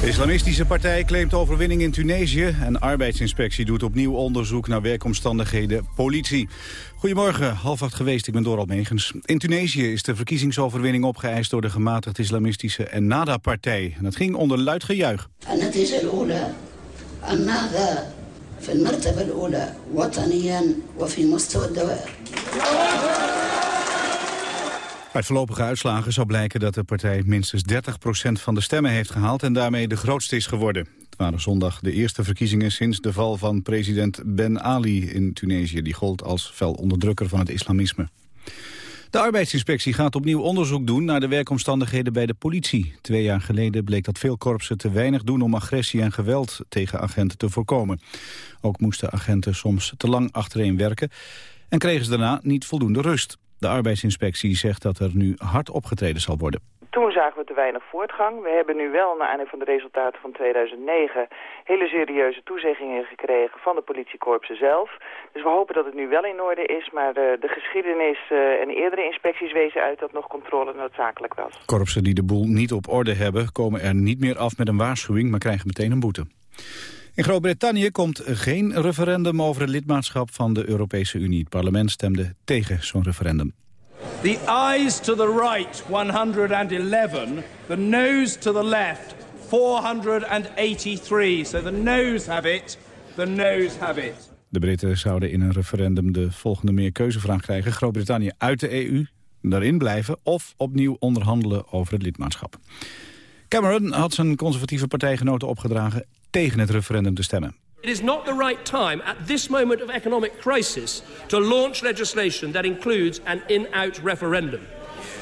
De islamistische partij claimt overwinning in Tunesië... en arbeidsinspectie doet opnieuw onderzoek naar werkomstandigheden politie. Goedemorgen, half acht geweest, ik ben Dorald Megens. In Tunesië is de verkiezingsoverwinning opgeëist... door de gematigd islamistische Ennahda-partij. En dat ging onder luid gejuich. النتيجة الأولى النهضة في المرتبة الأولى وطنيا وفي مستوى الدوائر uit voorlopige uitslagen zou blijken dat de partij minstens 30% van de stemmen heeft gehaald en daarmee de grootste is geworden. Het waren zondag de eerste verkiezingen sinds de val van president Ben Ali in Tunesië. Die gold als fel onderdrukker van het islamisme. De arbeidsinspectie gaat opnieuw onderzoek doen naar de werkomstandigheden bij de politie. Twee jaar geleden bleek dat veel korpsen te weinig doen om agressie en geweld tegen agenten te voorkomen. Ook moesten agenten soms te lang achtereen werken en kregen ze daarna niet voldoende rust. De arbeidsinspectie zegt dat er nu hard opgetreden zal worden. Toen zagen we te weinig voortgang. We hebben nu wel, naar aanleiding van de resultaten van 2009... hele serieuze toezeggingen gekregen van de politiekorpsen zelf. Dus we hopen dat het nu wel in orde is. Maar de, de geschiedenis eh, en eerdere inspecties wezen uit dat nog controle noodzakelijk was. Korpsen die de boel niet op orde hebben... komen er niet meer af met een waarschuwing, maar krijgen meteen een boete. In Groot-Brittannië komt geen referendum over het lidmaatschap van de Europese Unie. Het parlement stemde tegen zo'n referendum. The ayes to the right, 111. The noes to the left, 483. So the noes have it, the noes have it. De Britten zouden in een referendum de volgende meerkeuzevraag krijgen. Groot-Brittannië uit de EU, daarin blijven of opnieuw onderhandelen over het lidmaatschap. Cameron had zijn conservatieve partijgenoten opgedragen tegen het referendum te stemmen. It is not the right time at this moment of economic crisis to launch legislation that includes an in-out referendum.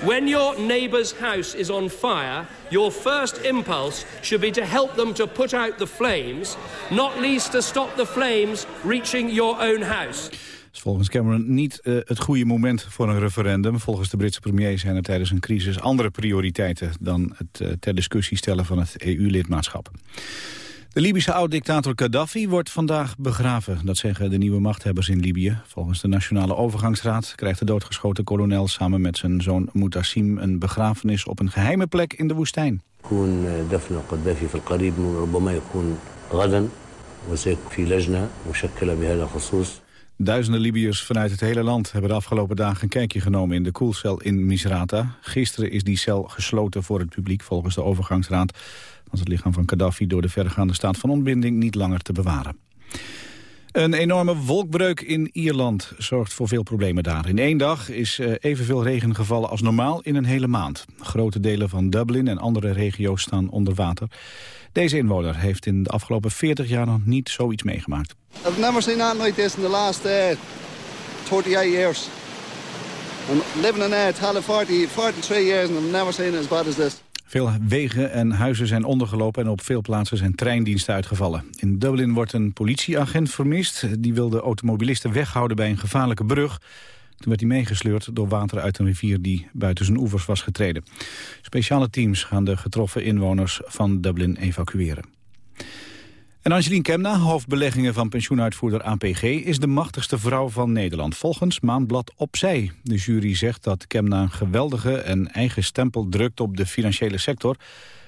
When your neighbour's house is on fire, your first impulse should be to help them to put out the flames, not least to stop the flames reaching your own house. is volgens Cameron niet uh, het goede moment voor een referendum. Volgens de Britse premier zijn er tijdens een crisis andere prioriteiten... dan het uh, ter discussie stellen van het EU-lidmaatschap. De Libische oud-dictator Gaddafi wordt vandaag begraven. Dat zeggen de nieuwe machthebbers in Libië. Volgens de Nationale Overgangsraad krijgt de doodgeschoten kolonel... samen met zijn zoon Mutassim een begrafenis op een geheime plek in de woestijn. Duizenden Libiërs vanuit het hele land hebben de afgelopen dagen een kijkje genomen in de koelcel in Misrata. Gisteren is die cel gesloten voor het publiek volgens de overgangsraad. Want het lichaam van Gaddafi door de verregaande staat van ontbinding niet langer te bewaren. Een enorme wolkbreuk in Ierland zorgt voor veel problemen daar. In één dag is evenveel regen gevallen als normaal in een hele maand. Grote delen van Dublin en andere regio's staan onder water. Deze inwoner heeft in de afgelopen 40 jaar nog niet zoiets meegemaakt. I've never seen anything this in the last uh, 38 years. I'm living in uh, Tala 40, 43 years and I've never seen as bad as this. Veel wegen en huizen zijn ondergelopen en op veel plaatsen zijn treindiensten uitgevallen. In Dublin wordt een politieagent vermist. Die wilde automobilisten weghouden bij een gevaarlijke brug. Toen werd hij meegesleurd door water uit een rivier die buiten zijn oevers was getreden. Speciale teams gaan de getroffen inwoners van Dublin evacueren. En Angelien Kemna, hoofdbeleggingen van pensioenuitvoerder APG... is de machtigste vrouw van Nederland, volgens Maandblad Opzij. De jury zegt dat Kemna een geweldige en eigen stempel drukt op de financiële sector...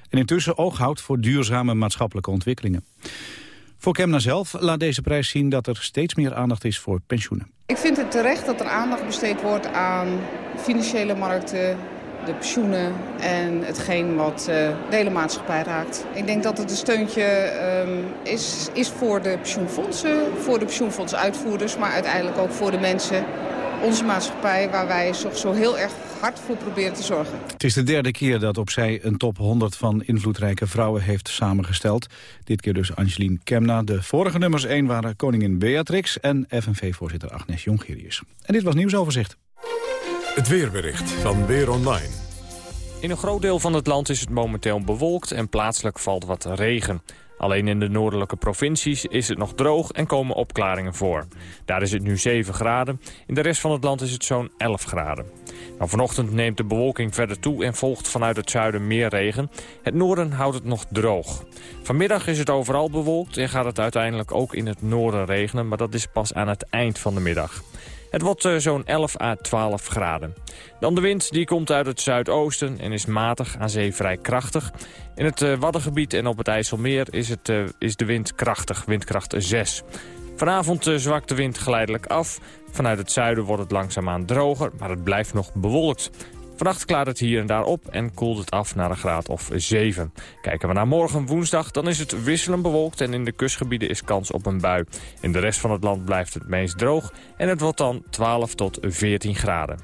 en intussen oog houdt voor duurzame maatschappelijke ontwikkelingen. Voor Kemna zelf laat deze prijs zien dat er steeds meer aandacht is voor pensioenen. Ik vind het terecht dat er aandacht besteed wordt aan financiële markten, de pensioenen en hetgeen wat uh, de hele maatschappij raakt. Ik denk dat het een steuntje um, is, is voor de pensioenfondsen, voor de pensioenfondsuitvoerders, maar uiteindelijk ook voor de mensen, onze maatschappij, waar wij toch zo heel erg hard voor proberen te zorgen. Het is de derde keer dat opzij een top 100 van invloedrijke vrouwen heeft samengesteld. Dit keer dus Angeline Kemna. De vorige nummers 1 waren koningin Beatrix en FNV-voorzitter Agnes Jongerius. En dit was Nieuwsoverzicht. Het weerbericht van Weer Online. In een groot deel van het land is het momenteel bewolkt en plaatselijk valt wat regen. Alleen in de noordelijke provincies is het nog droog en komen opklaringen voor. Daar is het nu 7 graden. In de rest van het land is het zo'n 11 graden. Nou, vanochtend neemt de bewolking verder toe en volgt vanuit het zuiden meer regen. Het noorden houdt het nog droog. Vanmiddag is het overal bewolkt en gaat het uiteindelijk ook in het noorden regenen... maar dat is pas aan het eind van de middag. Het wordt uh, zo'n 11 à 12 graden. Dan de wind, die komt uit het zuidoosten en is matig, aan zee vrij krachtig. In het uh, Waddengebied en op het IJsselmeer is, het, uh, is de wind krachtig, windkracht 6. Vanavond zwakt de wind geleidelijk af. Vanuit het zuiden wordt het langzaamaan droger, maar het blijft nog bewolkt. Vannacht klaart het hier en daar op en koelt het af naar een graad of 7. Kijken we naar morgen woensdag, dan is het wisselend bewolkt... en in de kustgebieden is kans op een bui. In de rest van het land blijft het meest droog... en het wordt dan 12 tot 14 graden.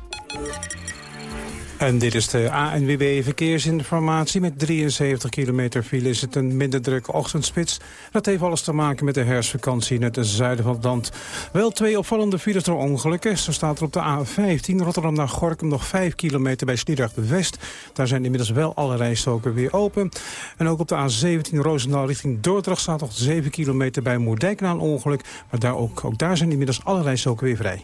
En dit is de ANWB Verkeersinformatie. Met 73 kilometer file is het een minder drukke ochtendspits. Dat heeft alles te maken met de herfstvakantie in het zuiden van het land. Wel twee opvallende files door ongelukken. Zo staat er op de A15 Rotterdam naar Gorkum nog 5 kilometer bij Sliedrecht West. Daar zijn inmiddels wel alle rijstroken weer open. En ook op de A17 Roosendaal richting Dordrecht staat nog 7 kilometer bij Moerdijk na een ongeluk. Maar daar ook, ook daar zijn inmiddels alle rijstroken weer vrij.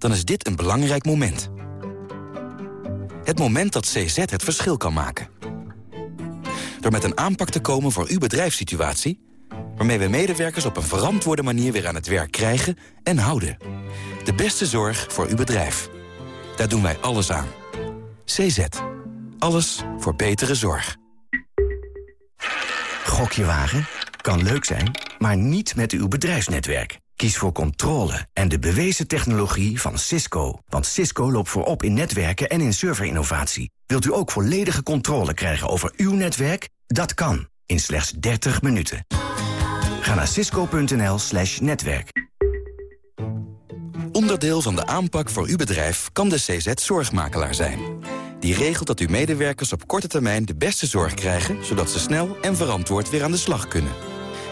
Dan is dit een belangrijk moment. Het moment dat CZ het verschil kan maken. Door met een aanpak te komen voor uw bedrijfssituatie... waarmee we medewerkers op een verantwoorde manier weer aan het werk krijgen en houden. De beste zorg voor uw bedrijf. Daar doen wij alles aan. CZ. Alles voor betere zorg. Gokje wagen? Kan leuk zijn, maar niet met uw bedrijfsnetwerk. Kies voor controle en de bewezen technologie van Cisco. Want Cisco loopt voorop in netwerken en in serverinnovatie. Wilt u ook volledige controle krijgen over uw netwerk? Dat kan, in slechts 30 minuten. Ga naar cisco.nl slash netwerk. Onderdeel van de aanpak voor uw bedrijf kan de CZ Zorgmakelaar zijn. Die regelt dat uw medewerkers op korte termijn de beste zorg krijgen... zodat ze snel en verantwoord weer aan de slag kunnen.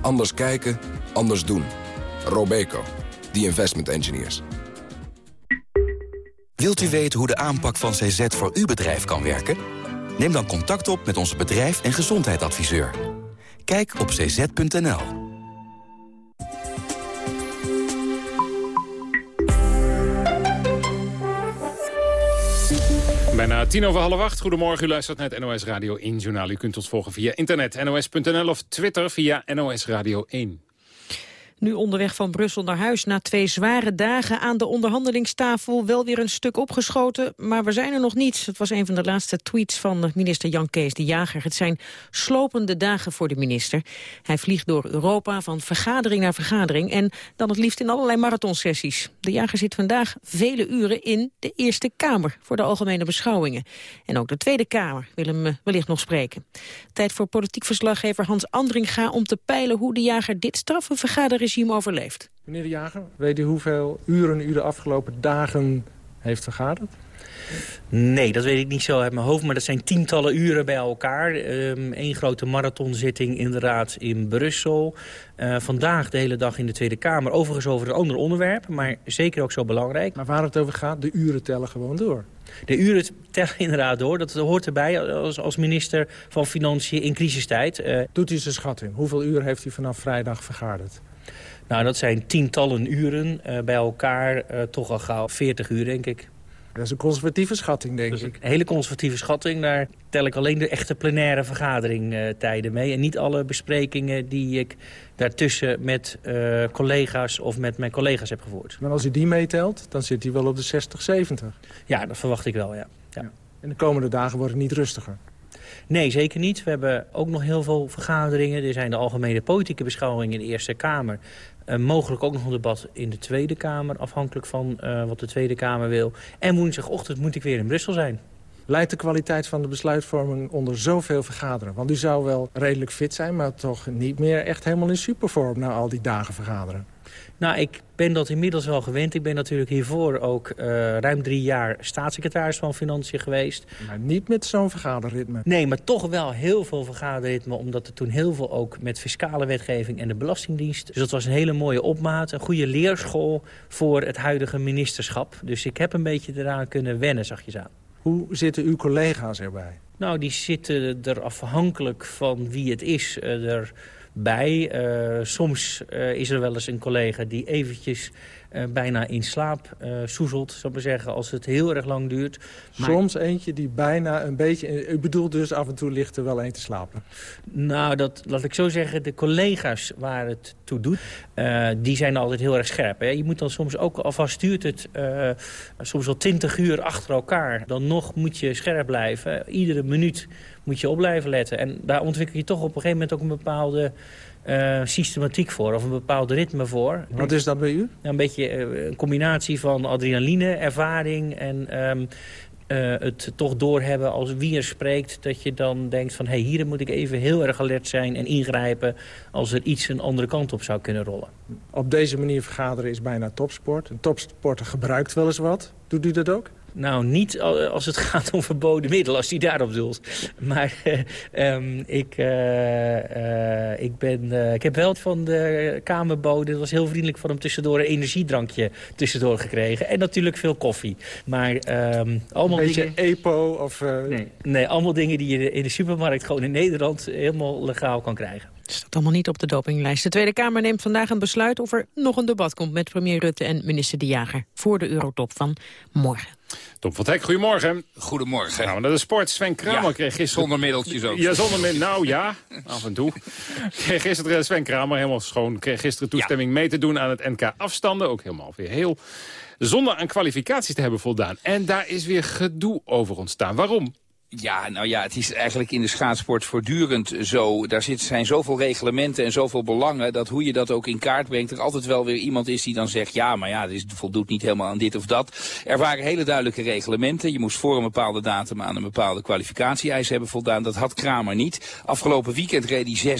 Anders kijken, anders doen. Robeco, the investment engineers. Wilt u weten hoe de aanpak van CZ voor uw bedrijf kan werken? Neem dan contact op met onze bedrijf- en gezondheidsadviseur. Kijk op cz.nl. Bijna tien over half acht. Goedemorgen, u luistert naar het NOS Radio 1 Journaal. U kunt ons volgen via internet, nos.nl of Twitter via NOS Radio 1. Nu onderweg van Brussel naar huis na twee zware dagen aan de onderhandelingstafel wel weer een stuk opgeschoten, maar we zijn er nog niet. Het was een van de laatste tweets van minister Jan Kees de Jager. Het zijn slopende dagen voor de minister. Hij vliegt door Europa van vergadering naar vergadering en dan het liefst in allerlei marathonsessies. De Jager zit vandaag vele uren in de Eerste Kamer voor de algemene beschouwingen. En ook de Tweede Kamer wil hem eh, wellicht nog spreken. Tijd voor politiek verslaggever Hans Andringa om te peilen hoe de Jager dit straffe overleeft. Meneer de Jager, weet u hoeveel uren u de afgelopen dagen heeft vergaderd? Nee, dat weet ik niet zo uit mijn hoofd, maar dat zijn tientallen uren bij elkaar. Eén ehm, grote marathonzitting inderdaad in Brussel. Uh, vandaag de hele dag in de Tweede Kamer. Overigens over een ander onderwerp, maar zeker ook zo belangrijk. Maar waar het over gaat, de uren tellen gewoon door. De uren tellen inderdaad door. Dat hoort erbij als, als minister van Financiën in crisistijd. Uh, Doet u zijn schatting? Hoeveel uur heeft u vanaf vrijdag vergaderd? Nou, dat zijn tientallen uren uh, bij elkaar. toch al gauw 40 uur, denk ik. Dat is een conservatieve schatting, denk ik. Een hele conservatieve schatting. Daar tel ik alleen de echte plenaire vergaderingtijden mee. En niet alle besprekingen die ik daartussen met uh, collega's of met mijn collega's heb gevoerd. Maar als u die meetelt, dan zit hij wel op de 60, 70. Ja, dat verwacht ik wel, ja. ja. ja. En de komende dagen wordt het niet rustiger. Nee, zeker niet. We hebben ook nog heel veel vergaderingen. Er zijn de algemene politieke beschouwingen in de Eerste Kamer. Uh, mogelijk ook nog een debat in de Tweede Kamer, afhankelijk van uh, wat de Tweede Kamer wil. En woensdagochtend moet ik weer in Brussel zijn. Leidt de kwaliteit van de besluitvorming onder zoveel vergaderen? Want u zou wel redelijk fit zijn, maar toch niet meer echt helemaal in supervorm na al die dagen vergaderen. Nou, ik ben dat inmiddels wel gewend. Ik ben natuurlijk hiervoor ook uh, ruim drie jaar staatssecretaris van Financiën geweest. Maar niet met zo'n vergaderritme? Nee, maar toch wel heel veel vergaderritme. Omdat er toen heel veel ook met fiscale wetgeving en de Belastingdienst. Dus dat was een hele mooie opmaat. Een goede leerschool voor het huidige ministerschap. Dus ik heb een beetje eraan kunnen wennen, zag je aan. Hoe zitten uw collega's erbij? Nou, die zitten er afhankelijk van wie het is. Uh, er bij. Uh, soms uh, is er wel eens een collega die eventjes uh, bijna in slaap soezelt, zou ik maar zeggen, als het heel erg lang duurt. Maar... Soms eentje die bijna een beetje... U bedoelt dus af en toe ligt er wel een te slapen? Nou, dat, laat ik zo zeggen, de collega's waar het toe doet, die zijn altijd heel erg scherp. Hè? Je moet dan soms ook, alvast duurt het soms wel twintig uur achter elkaar, dan nog moet je scherp blijven. Iedere minuut moet je op blijven letten. En daar ontwikkel je toch op een gegeven moment ook een bepaalde uh, systematiek voor. Of een bepaalde ritme voor. Wat is dat bij u? Een beetje uh, een combinatie van adrenaline, ervaring en... Um, uh, het toch doorhebben als wie er spreekt... dat je dan denkt van hey, hier moet ik even heel erg alert zijn en ingrijpen... als er iets een andere kant op zou kunnen rollen. Op deze manier vergaderen is bijna topsport. Een topsporter gebruikt wel eens wat. Doet u dat ook? Nou, niet als het gaat om verboden middelen, als die daarop doelt. Maar um, ik, uh, uh, ik, ben, ik heb wel van de kamerbode, dat was heel vriendelijk van hem tussendoor, een energiedrankje tussendoor gekregen. En natuurlijk veel koffie. Maar um, allemaal een beetje dingen... EPO of... Nee, nee, allemaal dingen die je in de supermarkt gewoon in Nederland helemaal legaal kan krijgen. Het staat allemaal niet op de dopinglijst. De Tweede Kamer neemt vandaag een besluit of er nog een debat komt met premier Rutte en minister De Jager voor de eurotop van morgen. Tom van Hek, goedemorgen. Goedemorgen. Nou, naar de sport. Sven Kramer ja, kreeg gisteren... Zonder middeltjes ook. Ja, zonder middeltjes. Nou ja, af en toe. kreeg gisteren Sven Kramer helemaal schoon. Kreeg gisteren toestemming ja. mee te doen aan het NK afstanden. Ook helemaal weer heel. Zonder aan kwalificaties te hebben voldaan. En daar is weer gedoe over ontstaan. Waarom? Ja, nou ja, het is eigenlijk in de schaatsport voortdurend zo. Daar zit, zijn zoveel reglementen en zoveel belangen... dat hoe je dat ook in kaart brengt... er altijd wel weer iemand is die dan zegt... ja, maar ja, dit voldoet niet helemaal aan dit of dat. Er waren hele duidelijke reglementen. Je moest voor een bepaalde datum aan een bepaalde kwalificatie-eis hebben voldaan. Dat had Kramer niet. Afgelopen weekend reed hij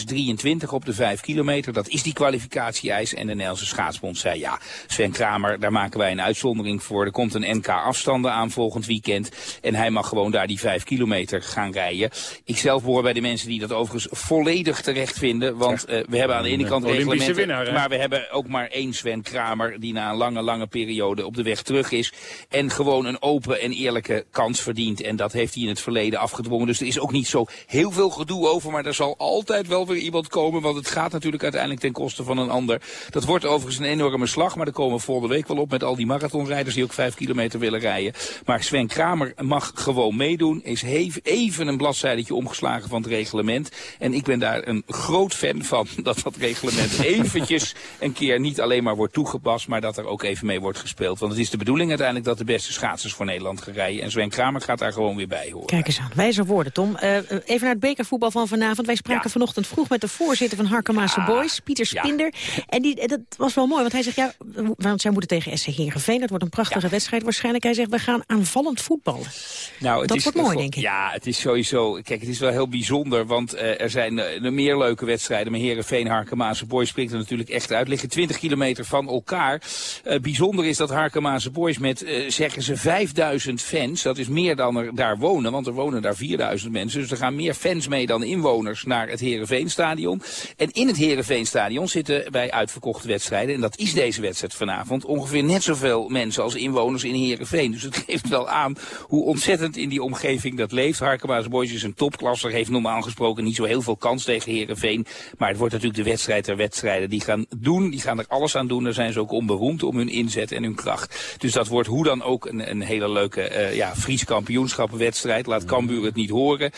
6.23 op de 5 kilometer. Dat is die kwalificatie-eis. En de Nederlandse schaatsbond zei... ja, Sven Kramer, daar maken wij een uitzondering voor. Er komt een NK-afstanden aan volgend weekend. En hij mag gewoon daar die 5 kilometer kilometer gaan rijden. Ik zelf hoor bij de mensen die dat overigens volledig terecht vinden. Want uh, we hebben aan de ene kant reglementen, winnaar, maar we hebben ook maar één Sven Kramer... die na een lange, lange periode op de weg terug is. En gewoon een open en eerlijke kans verdient. En dat heeft hij in het verleden afgedwongen. Dus er is ook niet zo heel veel gedoe over. Maar er zal altijd wel weer iemand komen. Want het gaat natuurlijk uiteindelijk ten koste van een ander. Dat wordt overigens een enorme slag. Maar daar komen we volgende week wel op met al die marathonrijders... die ook vijf kilometer willen rijden. Maar Sven Kramer mag gewoon meedoen. Is even een bladzijde omgeslagen van het reglement. En ik ben daar een groot fan van dat dat reglement eventjes een keer niet alleen maar wordt toegepast, maar dat er ook even mee wordt gespeeld. Want het is de bedoeling uiteindelijk dat de beste schaatsers voor Nederland gaan rijden. En Sven Kramer gaat daar gewoon weer bij horen. Kijk eens aan, wijze woorden Tom. Uh, even naar het bekervoetbal van vanavond. Wij spraken vanochtend vroeg met de voorzitter van Harkemaanse Boys, Pieter Spinder. En die, dat was wel mooi, want hij zegt, ja, want zij moeten tegen SC Heerenveen. Dat wordt een prachtige wedstrijd waarschijnlijk. Hij zegt, we gaan aanvallend voetballen. Nou, het dat is, wordt mooi, denk ik. Ja, het is sowieso... Kijk, het is wel heel bijzonder, want uh, er zijn uh, meer leuke wedstrijden. Maar Heerenveen, Harkemaanse Boys springt er natuurlijk echt uit. Liggen 20 kilometer van elkaar. Uh, bijzonder is dat Harkemaanse Boys met, zeggen ze, 5000 fans. Dat is meer dan er daar wonen, want er wonen daar 4000 mensen. Dus er gaan meer fans mee dan inwoners naar het Heerenveenstadion. En in het Heerenveenstadion zitten bij uitverkochte wedstrijden, en dat is deze wedstrijd vanavond, ongeveer net zoveel mensen als inwoners in Heerenveen. Dus het geeft wel aan hoe ontzettend in die omgeving dat leeft. Harkema's Boys is een topklasser, heeft normaal gesproken niet zo heel veel kans tegen Heerenveen. Maar het wordt natuurlijk de wedstrijd der wedstrijden. Die gaan doen, die gaan er alles aan doen. Daar zijn ze ook onberoemd om hun inzet en hun kracht. Dus dat wordt hoe dan ook een, een hele leuke uh, ja, Fries kampioenschappenwedstrijd. Laat Cambuur het niet horen.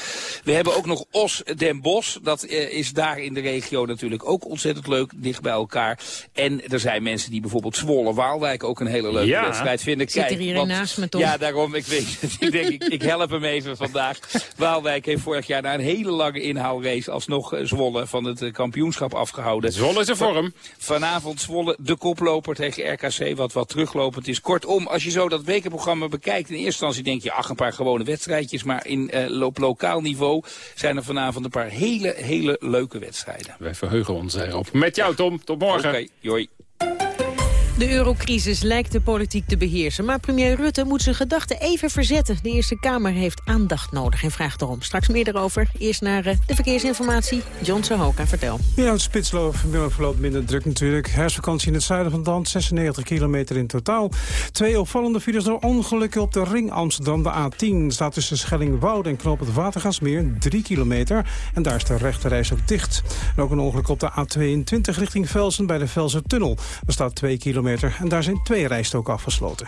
We hebben ook nog Os Den Bosch. Dat uh, is daar in de regio natuurlijk ook ontzettend leuk, dicht bij elkaar. En er zijn mensen die bijvoorbeeld Zwolle-Waalwijk ook een hele leuke ja. wedstrijd vinden. Zit er hier naast me toch? Ja, daarom. Ik, weet, ik denk, ik, ik help hem even vandaag. Waalwijk heeft vorig jaar na een hele lange inhoudrace alsnog uh, Zwolle van het uh, kampioenschap afgehouden. Zwolle is er vorm. Vanavond Zwolle de koploper tegen RKC, wat wat teruglopend is. Kortom, als je zo dat wekenprogramma bekijkt, in eerste instantie denk je, ach, een paar gewone wedstrijdjes. Maar in, uh, op lokaal niveau zijn er vanavond een paar hele, hele leuke wedstrijden. Wij verheugen ons erop. Met jou, Tom. Tot morgen. Oké, okay, de eurocrisis lijkt de politiek te beheersen. Maar premier Rutte moet zijn gedachten even verzetten. De Eerste Kamer heeft aandacht nodig en vraagt erom. Straks meer erover. Eerst naar eh, de verkeersinformatie. John Sahoka, vertel. Ja, het spitsloof verloopt minder druk natuurlijk. Herfstvakantie in het zuiden van land, 96 kilometer in totaal. Twee opvallende files door ongelukken op de ring Amsterdam. De A10 staat tussen Schellingwoude en Knoop het Watergasmeer, 3 kilometer. En daar is de rechterreis ook dicht. En ook een ongeluk op de A22 richting Velsen bij de Velsertunnel. Er staat 2 kilometer en daar zijn twee rijstoken afgesloten.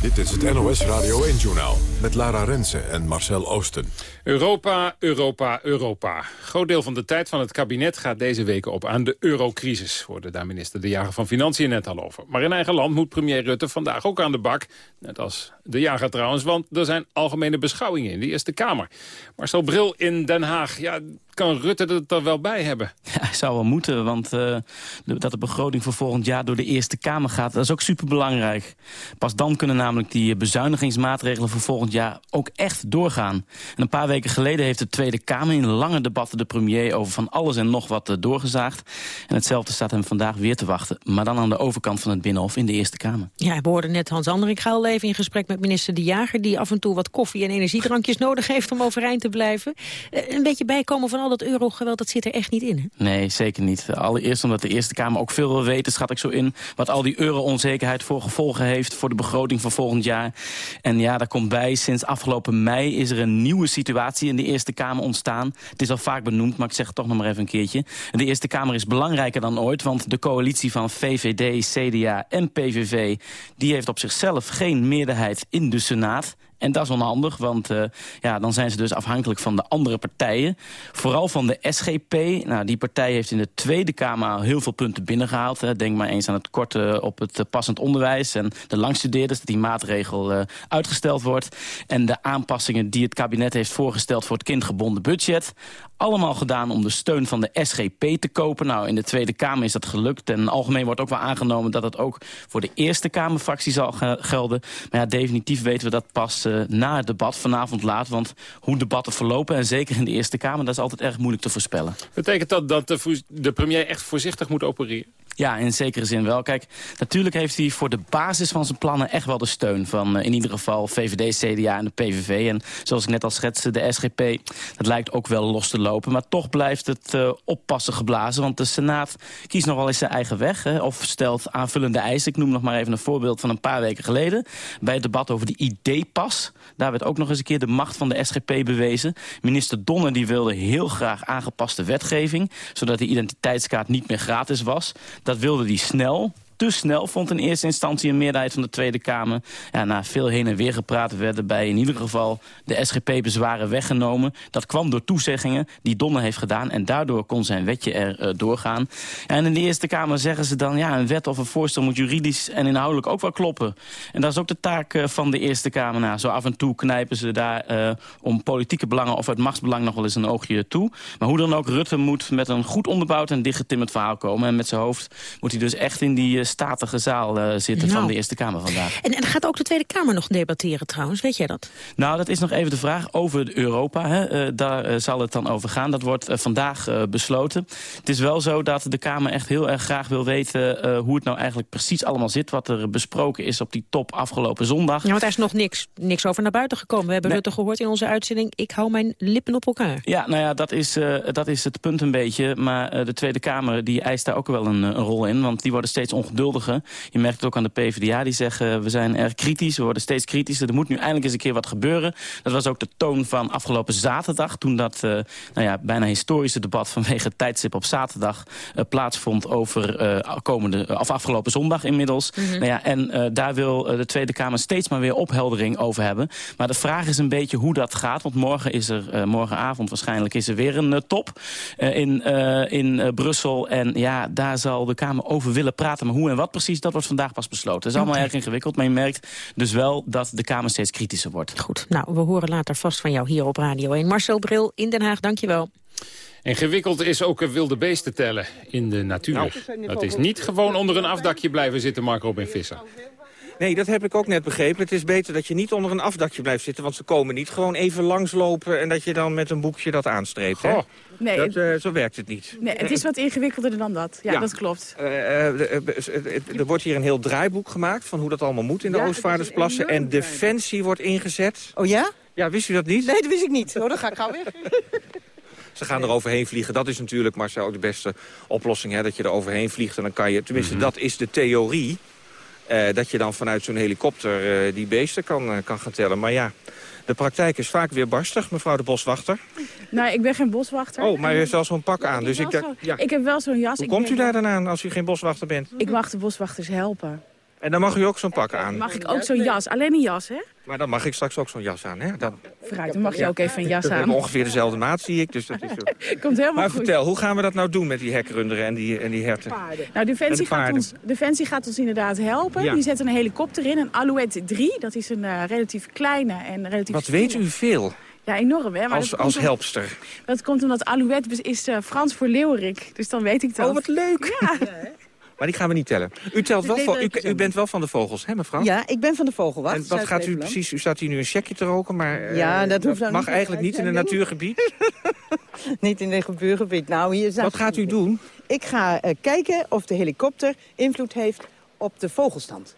Dit is het NOS Radio 1-journaal met Lara Rensen en Marcel Oosten. Europa, Europa, Europa. Groot deel van de tijd van het kabinet gaat deze weken op aan de eurocrisis. Hoorde daar minister De Jager van Financiën net al over. Maar in eigen land moet premier Rutte vandaag ook aan de bak. Net als De Jager trouwens, want er zijn algemene beschouwingen in de Eerste Kamer. Marcel Bril in Den Haag. Ja, kan Rutte het er wel bij hebben? Ja, hij zou wel moeten, want uh, dat de begroting voor volgend jaar door de Eerste Kamer gaat, dat is ook superbelangrijk. Pas dan kunnen namelijk die bezuinigingsmaatregelen voor volgend jaar ook echt doorgaan. En een paar weken geleden heeft de Tweede Kamer in lange debatten de premier over van alles en nog wat uh, doorgezaagd. En hetzelfde staat hem vandaag weer te wachten, maar dan aan de overkant van het Binnenhof in de Eerste Kamer. Ja, we hoorden net Hans Andrik al even in gesprek met minister De Jager, die af en toe wat koffie en energiedrankjes nodig heeft om overeind te blijven. Uh, een beetje bijkomen van al dat eurogeweld, dat zit er echt niet in, hè? Nee, zeker niet. Allereerst omdat de Eerste Kamer ook veel wil weten, schat ik zo in... wat al die euro-onzekerheid voor gevolgen heeft voor de begroting van volgend jaar. En ja, daar komt bij, sinds afgelopen mei is er een nieuwe situatie in de Eerste Kamer ontstaan. Het is al vaak benoemd, maar ik zeg het toch nog maar even een keertje. De Eerste Kamer is belangrijker dan ooit, want de coalitie van VVD, CDA en PVV... die heeft op zichzelf geen meerderheid in de Senaat. En dat is onhandig, want uh, ja, dan zijn ze dus afhankelijk van de andere partijen. Vooral van de SGP. Nou, die partij heeft in de Tweede Kamer al heel veel punten binnengehaald. Hè. Denk maar eens aan het korte op het passend onderwijs... en de langstudeerders, dat die maatregel uh, uitgesteld wordt. En de aanpassingen die het kabinet heeft voorgesteld... voor het kindgebonden budget. Allemaal gedaan om de steun van de SGP te kopen. Nou, in de Tweede Kamer is dat gelukt. En algemeen wordt ook wel aangenomen dat het ook voor de Eerste Kamerfractie zal gelden. Maar ja, definitief weten we dat pas uh, na het debat vanavond laat. Want hoe debatten verlopen, en zeker in de Eerste Kamer... dat is altijd erg moeilijk te voorspellen. Betekent dat dat de, de premier echt voorzichtig moet opereren? Ja, in zekere zin wel. Kijk, natuurlijk heeft hij voor de basis van zijn plannen echt wel de steun van uh, in ieder geval VVD, CDA en de PVV. En zoals ik net al schetste, de SGP, dat lijkt ook wel los te lopen. Maar toch blijft het uh, oppassen geblazen, want de Senaat kiest nog wel eens zijn eigen weg. Hè, of stelt aanvullende eisen. Ik noem nog maar even een voorbeeld van een paar weken geleden. Bij het debat over de ID-pas. Daar werd ook nog eens een keer de macht van de SGP bewezen. Minister Donner die wilde heel graag aangepaste wetgeving... zodat de identiteitskaart niet meer gratis was. Dat wilde hij snel, te snel, vond in eerste instantie een meerderheid van de Tweede Kamer. Ja, na veel heen en weer gepraat werden bij in ieder geval de SGP-bezwaren weggenomen. Dat kwam door toezeggingen die Donner heeft gedaan en daardoor kon zijn wetje er uh, doorgaan. En in de Eerste Kamer zeggen ze dan, ja, een wet of een voorstel moet juridisch en inhoudelijk ook wel kloppen. En dat is ook de taak uh, van de Eerste Kamer. Nou, zo af en toe knijpen ze daar uh, om politieke belangen of uit machtsbelang nog wel eens een oogje toe. Maar hoe dan ook, Rutte moet met een goed onderbouwd en dichtgetimmerd verhaal komen. En met zijn hoofd moet hij dus echt in die statige zaal zitten Nou. van de Eerste Kamer vandaag. En, en gaat ook de Tweede Kamer nog debatteren trouwens, weet jij dat? Nou, dat is nog even de vraag over Europa. Hè. Eh, daar eh, zal het dan over gaan. Dat wordt eh, vandaag eh, besloten. Het is wel zo dat de Kamer echt heel erg graag wil weten... eh, hoe het nou eigenlijk precies allemaal zit. Wat er besproken is op die top afgelopen zondag. Ja, want daar is nog niks, niks over naar buiten gekomen. We hebben Nee. Rutte gehoord in onze uitzending. Ik hou mijn lippen op elkaar. Ja, nou ja, dat is, eh, dat is het punt een beetje. Maar eh, de Tweede Kamer die eist daar ook wel een, eh, een rol in. Want die worden steeds Je merkt het ook aan de PvdA. Die zeggen, we zijn erg kritisch. We worden steeds kritischer. Er moet nu eindelijk eens een keer wat gebeuren. Dat was ook de toon van afgelopen zaterdag. Toen dat eh, nou ja, bijna historische debat vanwege het tijdstip op zaterdag... eh, plaatsvond over eh, komende, of afgelopen zondag inmiddels. Mhm. Nou ja, en daar wil de Tweede Kamer steeds maar weer opheldering over hebben. Maar de vraag is een beetje hoe dat gaat. Want morgen is er, morgenavond waarschijnlijk, is er weer een top in, in Brussel. En ja, daar zal de Kamer over willen praten. Maar hoe en wat precies, dat wordt vandaag pas besloten. Het is allemaal erg ingewikkeld, maar je merkt dus wel dat de Kamer steeds kritischer wordt. Goed, nou, we horen later vast van jou hier op Radio 1. Marcel Bril in Den Haag, dankjewel. Ingewikkeld is ook een wilde beesten tellen in de natuur. Nou. dat is niet gewoon onder een afdakje blijven zitten, Mark Robin Visser. Nee, dat heb ik ook net begrepen. Het is beter dat je niet onder een afdakje blijft zitten, want ze komen niet. Gewoon even langslopen en dat je dan met een boekje dat aanstreept. Hè? Goh. Nee, dat, eh, zo werkt het niet. Nee, het is wat ingewikkelder dan dat. Ja, Ja. dat klopt. Eh, eh, er wordt hier een heel draaiboek gemaakt van hoe dat allemaal moet in de Ja, Oostvaardersplassen. En Defensie wordt ingezet. Oh ja? Ja, wist u dat niet? Nee, dat wist ik niet. Hoor, dan ga ik gauw weg. Ze gaan er overheen vliegen. Dat is natuurlijk, Marcel, ook de beste oplossing. Hè? Dat je er overheen vliegt en dan kan je... Tenminste, Mhm. dat is de theorie. Eh, dat je dan vanuit zo'n helikopter eh, die beesten kan, eh, kan gaan tellen. Maar ja, de praktijk is vaak weer barstig, mevrouw de boswachter. Nou, ik ben geen boswachter. Oh, maar u heeft wel zo'n pak aan. Dus ik dacht, zo- ja. ik heb wel zo'n jas. Hoe Ik komt u daar dan aan als u geen boswachter bent? Ik mag de boswachters helpen. En dan mag u ook zo'n pak aan. Mag ik ook zo'n jas? Alleen een jas, hè? Maar dan mag ik straks ook zo'n jas aan, hè? Dan... Vooruit, dan mag je ook even een jas We hebben aan. ongeveer dezelfde maat, zie ik. Dus dat is. Komt helemaal Maar goed. vertel, hoe gaan we dat nou doen met die hekrunderen en die, en die herten? Nou, Defensie En de gaat, paarden. ons, Defensie gaat ons inderdaad helpen. Ja. Die zetten een helikopter in, een Alouette 3. Dat is een eh, relatief kleine en relatief... Wat weet u veel Ja, enorm, hè? Maar als, als om- helpster? Dat komt omdat Alouette is eh, Frans voor leeuwerik. Dus dan weet ik dat. Oh, wat leuk. Ja. Maar die gaan we niet tellen. U, telt wel dat u, u bent wel van de vogels, hè mevrouw? Ja, ik ben van de vogelwacht. En wat gaat u precies? U staat hier nu een checkje te roken, maar eh, Ja, dat hoeft mag niet. eigenlijk niet in een natuurgebied. Niet in het buurgebied. Nou, hier Wat gaat u doen? Ik ga eh, kijken of de helikopter invloed heeft op de vogelstand.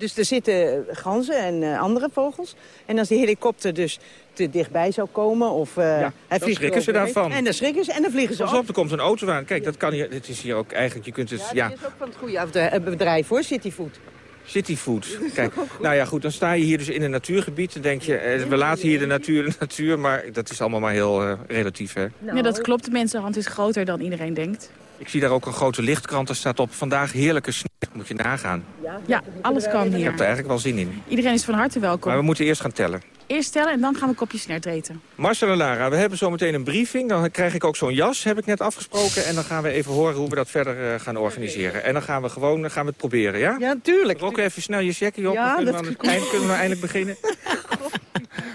Dus er zitten ganzen en eh, andere vogels. En als die helikopter dus te dichtbij zou komen... of eh hij dan vliegt schrikken ze daarvan. En dan schrikken ze en dan vliegen ze Pas op. op, er komt een auto aan. Kijk, dat kan hier. Het is hier ook eigenlijk, je kunt het, Ja, ja, die is ook van het goede eh, bedrijf, hoor, Cityfood. cityfood. Kijk, nou ja, goed, dan sta je hier dus in een natuurgebied. Dan denk je, eh, we laten hier de natuur de natuur, maar dat is allemaal maar heel eh, relatief, hè. Ja, dat klopt. De mensenhand is groter dan iedereen denkt. Ik zie daar ook een grote lichtkrant, daar staat op vandaag heerlijke sneeuw. Moet je nagaan. Ja, alles kan Ik hier. heb er eigenlijk wel zin in. Iedereen is van harte welkom. Maar we moeten eerst gaan tellen. Eerst tellen en dan gaan we kopjes snert eten. Marcel en Lara, we hebben zo meteen een briefing. Dan krijg ik ook zo'n jas, heb ik net afgesproken. En dan gaan we even horen hoe we dat verder eh, gaan organiseren. En dan gaan we gewoon gaan we het proberen, ja? Ja, tuurlijk. Ook even snel je checkie op. Ja, dan kunnen, dat we aan het eind, kunnen we eindelijk beginnen.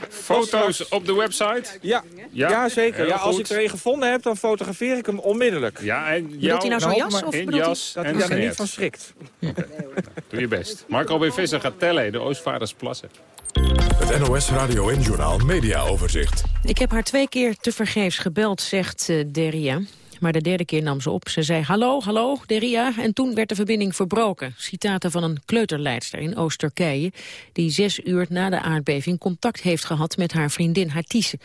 Foto's op de website? Ja, Ja, ja, zeker. Ja, als ik er een gevonden heb, dan fotografeer ik hem onmiddellijk. Ja, en Bedoelt jou, hij nou zo'n hoop jas, of in jas dat en hij daar niet van schrikt? Doe je best. Mark Robin Visser gaat tellen de Oostvaardersplassen. Het NOS Radio en Journaal Media Overzicht. Ik heb haar twee keer tevergeefs gebeld, zegt eh, Deria. Maar de derde keer nam ze op. Ze zei hallo, hallo, Deria. En toen werd de verbinding verbroken. Citaten van een kleuterleidster in Oost-Turkije... die zes uur na de aardbeving contact heeft gehad met haar vriendin Hatise.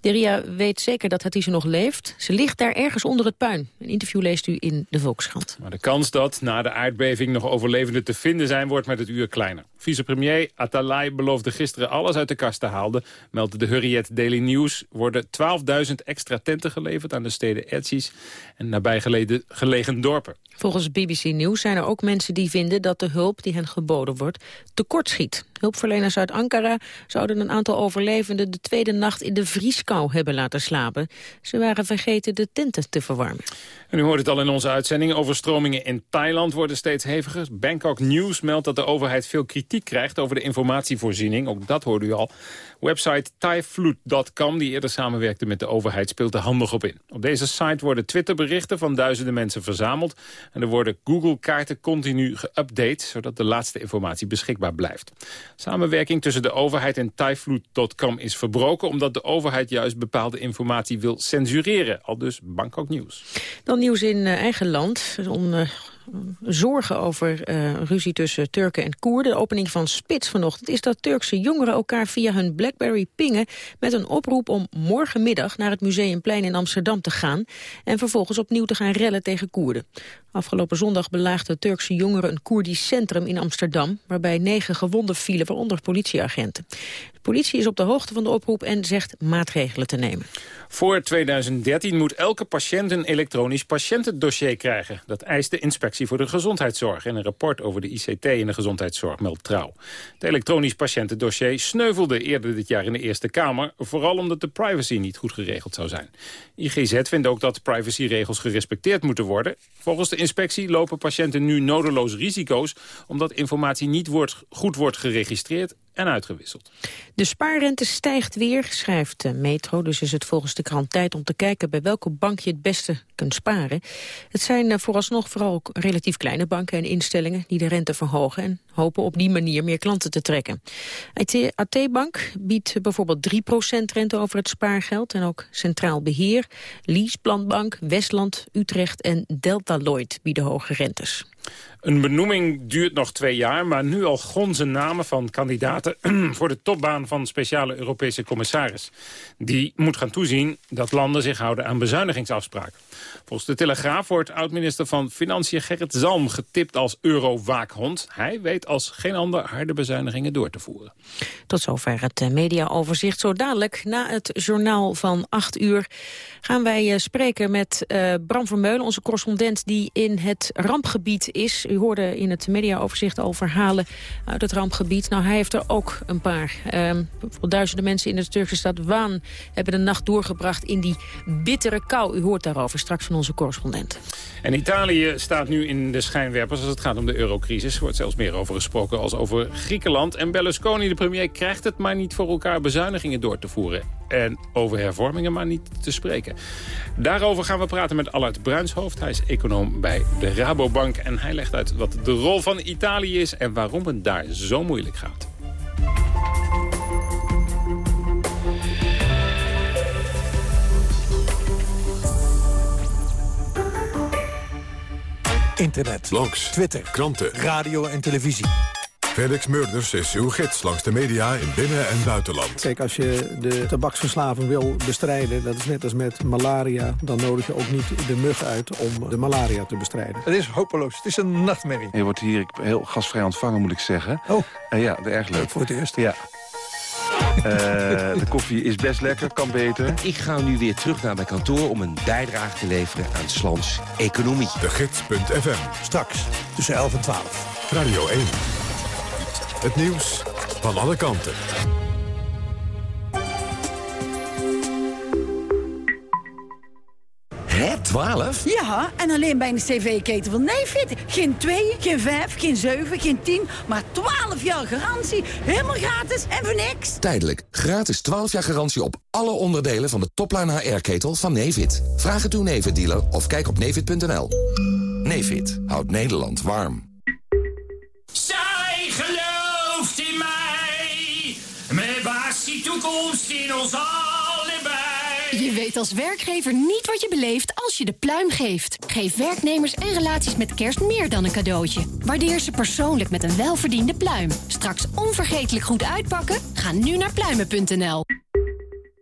Deria weet zeker dat Hatise nog leeft. Ze ligt daar ergens onder het puin. Een interview leest u in de Volkskrant. Maar de kans dat na de aardbeving nog overlevenden te vinden zijn... wordt met het uur kleiner. Vicepremier Atalay beloofde gisteren alles uit de kast te halen. Meldde de Hurriyet Daily News. Worden 12.000 extra tenten geleverd aan de steden Etsis en nabijgelegen dorpen. Volgens BBC News zijn er ook mensen die vinden dat de hulp die hen geboden wordt tekortschiet. Hulpverleners uit Ankara zouden een aantal overlevenden de tweede nacht in de vrieskou hebben laten slapen. Ze waren vergeten de tenten te verwarmen. En u hoort het al in onze uitzending. Overstromingen in Thailand worden steeds heviger. Bangkok News meldt dat de overheid veel kritiek krijgt over de informatievoorziening. Ook dat hoorde u al. Website thaiflood.com, die eerder samenwerkte met de overheid, speelt er handig op in. Op deze site worden Twitterberichten van duizenden mensen verzameld. En er worden Google-kaarten continu geüpdate, zodat de laatste informatie beschikbaar blijft. Samenwerking tussen de overheid en thaiflood.com is verbroken... omdat de overheid juist bepaalde informatie wil censureren. Al dus Bangkok News. Dan nieuws in eh, eigen land. Om zorgen over uh, ruzie tussen Turken en Koerden. De opening van Spits vanochtend is dat Turkse jongeren elkaar via hun Blackberry pingen... met een oproep om morgenmiddag naar het Museumplein in Amsterdam te gaan... en vervolgens opnieuw te gaan rellen tegen Koerden. Afgelopen zondag belaagden Turkse jongeren een Koerdisch centrum in Amsterdam... waarbij negen gewonden vielen, waaronder politieagenten. De politie is op de hoogte van de oproep en zegt maatregelen te nemen. Voor 2013 moet elke patiënt een elektronisch patiëntendossier krijgen. Dat eist de Inspectie voor de Gezondheidszorg... in een rapport over de ICT in de gezondheidszorg, meldt Trouw. Het elektronisch patiëntendossier sneuvelde eerder dit jaar in de Eerste Kamer... vooral omdat de privacy niet goed geregeld zou zijn. IGZ vindt ook dat privacyregels gerespecteerd moeten worden. Volgens de inspectie lopen patiënten nu nodeloos risico's... omdat informatie niet wordt, goed wordt geregistreerd en uitgewisseld. De spaarrente stijgt weer, schrijft de Metro. Dus is het volgens de krant tijd om te kijken bij welke bank je het beste kunt sparen. Het zijn eh, vooralsnog vooral ook relatief kleine banken en instellingen die de rente verhogen en hopen op die manier meer klanten te trekken. AT-bank biedt bijvoorbeeld 3% rente over het spaargeld en ook Centraal Beheer, Leaseplanbank, Westland, Utrecht en Delta Lloyd bieden hoge rentes. Een benoeming duurt nog twee jaar, maar nu al gonzen namen van kandidaten voor de topbaan van speciale Europese commissaris. Die moet gaan toezien dat landen zich houden aan bezuinigingsafspraken. Volgens de Telegraaf wordt oud-minister van Financiën Gerrit Zalm getipt als euro-waakhond. Hij weet als geen ander harde bezuinigingen door te voeren. Tot zover het eh, mediaoverzicht. Zo dadelijk, na het journaal van 8 uur, gaan wij eh, spreken met uh, Bram Vermeulen, onze correspondent die in het rampgebied is. U hoorde in het mediaoverzicht al verhalen uit het rampgebied. Nou, hij heeft er ook een paar. Um, duizenden mensen in de Turkse stad Waan hebben de nacht doorgebracht in die bittere kou. U hoort daarover straks van onze correspondent. En Italië staat nu in de schijnwerpers als het gaat om de eurocrisis. Er wordt zelfs meer over gesproken als over Griekenland. En Berlusconi, de premier, krijgt het maar niet voor elkaar bezuinigingen door te voeren. En over hervormingen maar niet te spreken. Daarover gaan we praten met Allard Bruinshoofd. Hij is econoom bij de Rabobank. En hij legt uit wat de rol van Italië is en waarom het daar zo moeilijk gaat. Internet, blogs, Twitter, kranten, radio en televisie. Felix Murders is uw gids langs de media in binnen- en buitenland. Kijk, als je de tabaksverslaving wil bestrijden, dat is net als met malaria... dan nodig je ook niet de mug uit om de malaria te bestrijden. Het is hopeloos, het is een nachtmerrie. Je wordt hier heel gastvrij ontvangen, moet ik zeggen. Oh. Uh, ja, erg leuk. Voor het eerst. Ja. Uh, de koffie is best lekker, kan beter. Ik ga nu weer terug naar mijn kantoor om een bijdrage te leveren aan Slans economie. De Gids.fm. Straks, tussen 11 en 12. Radio 1. Het nieuws van alle kanten. Hè, 12? Ja, en alleen bij een cv-keten van Nefit. Geen 2, geen 5, geen 7, geen 10, maar 12 jaar garantie. Helemaal gratis en voor niks. Tijdelijk. Gratis 12 jaar garantie op alle onderdelen van de topline HR-ketel van Nefit. Vraag het uw Nefit-dealer of kijk op nefit.nl. Nefit houdt Nederland warm. Zij gelooft in mij. Met baas die toekomst in ons allebei. Je weet als werkgever niet wat je beleeft als je de pluim geeft. Geef werknemers en relaties met kerst meer dan een cadeautje. Waardeer ze persoonlijk met een welverdiende pluim. Straks onvergetelijk goed uitpakken? Ga nu naar pluimen.nl.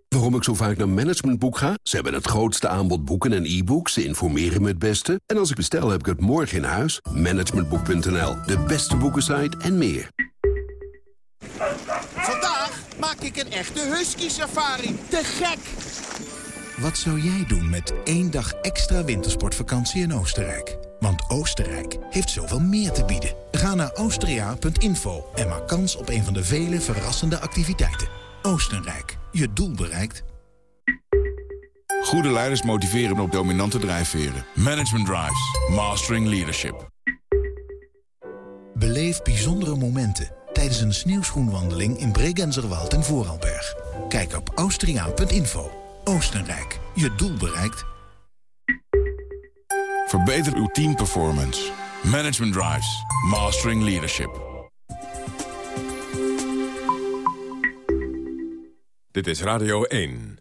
Waarom ik zo vaak naar Managementboek ga? Ze hebben het grootste aanbod boeken en e-books. Ze informeren me het beste. En als ik bestel, heb ik het morgen in huis. Managementboek.nl, de beste boekensite en meer. Maak ik een echte husky-safari. Te gek! Wat zou jij doen met één dag extra wintersportvakantie in Oostenrijk? Want Oostenrijk heeft zoveel meer te bieden. Ga naar austria.info en maak kans op een van de vele verrassende activiteiten. Oostenrijk, je doel bereikt. Goede leiders motiveren op dominante drijfveren. Management Drives. Mastering Leadership. Beleef bijzondere momenten tijdens een sneeuwschoenwandeling in Bregenzerwald en Vooralberg. Kijk op austriaan.info. Oostenrijk, je doel bereikt. Verbeter uw teamperformance. Management Drives. Mastering Leadership. Dit is Radio 1.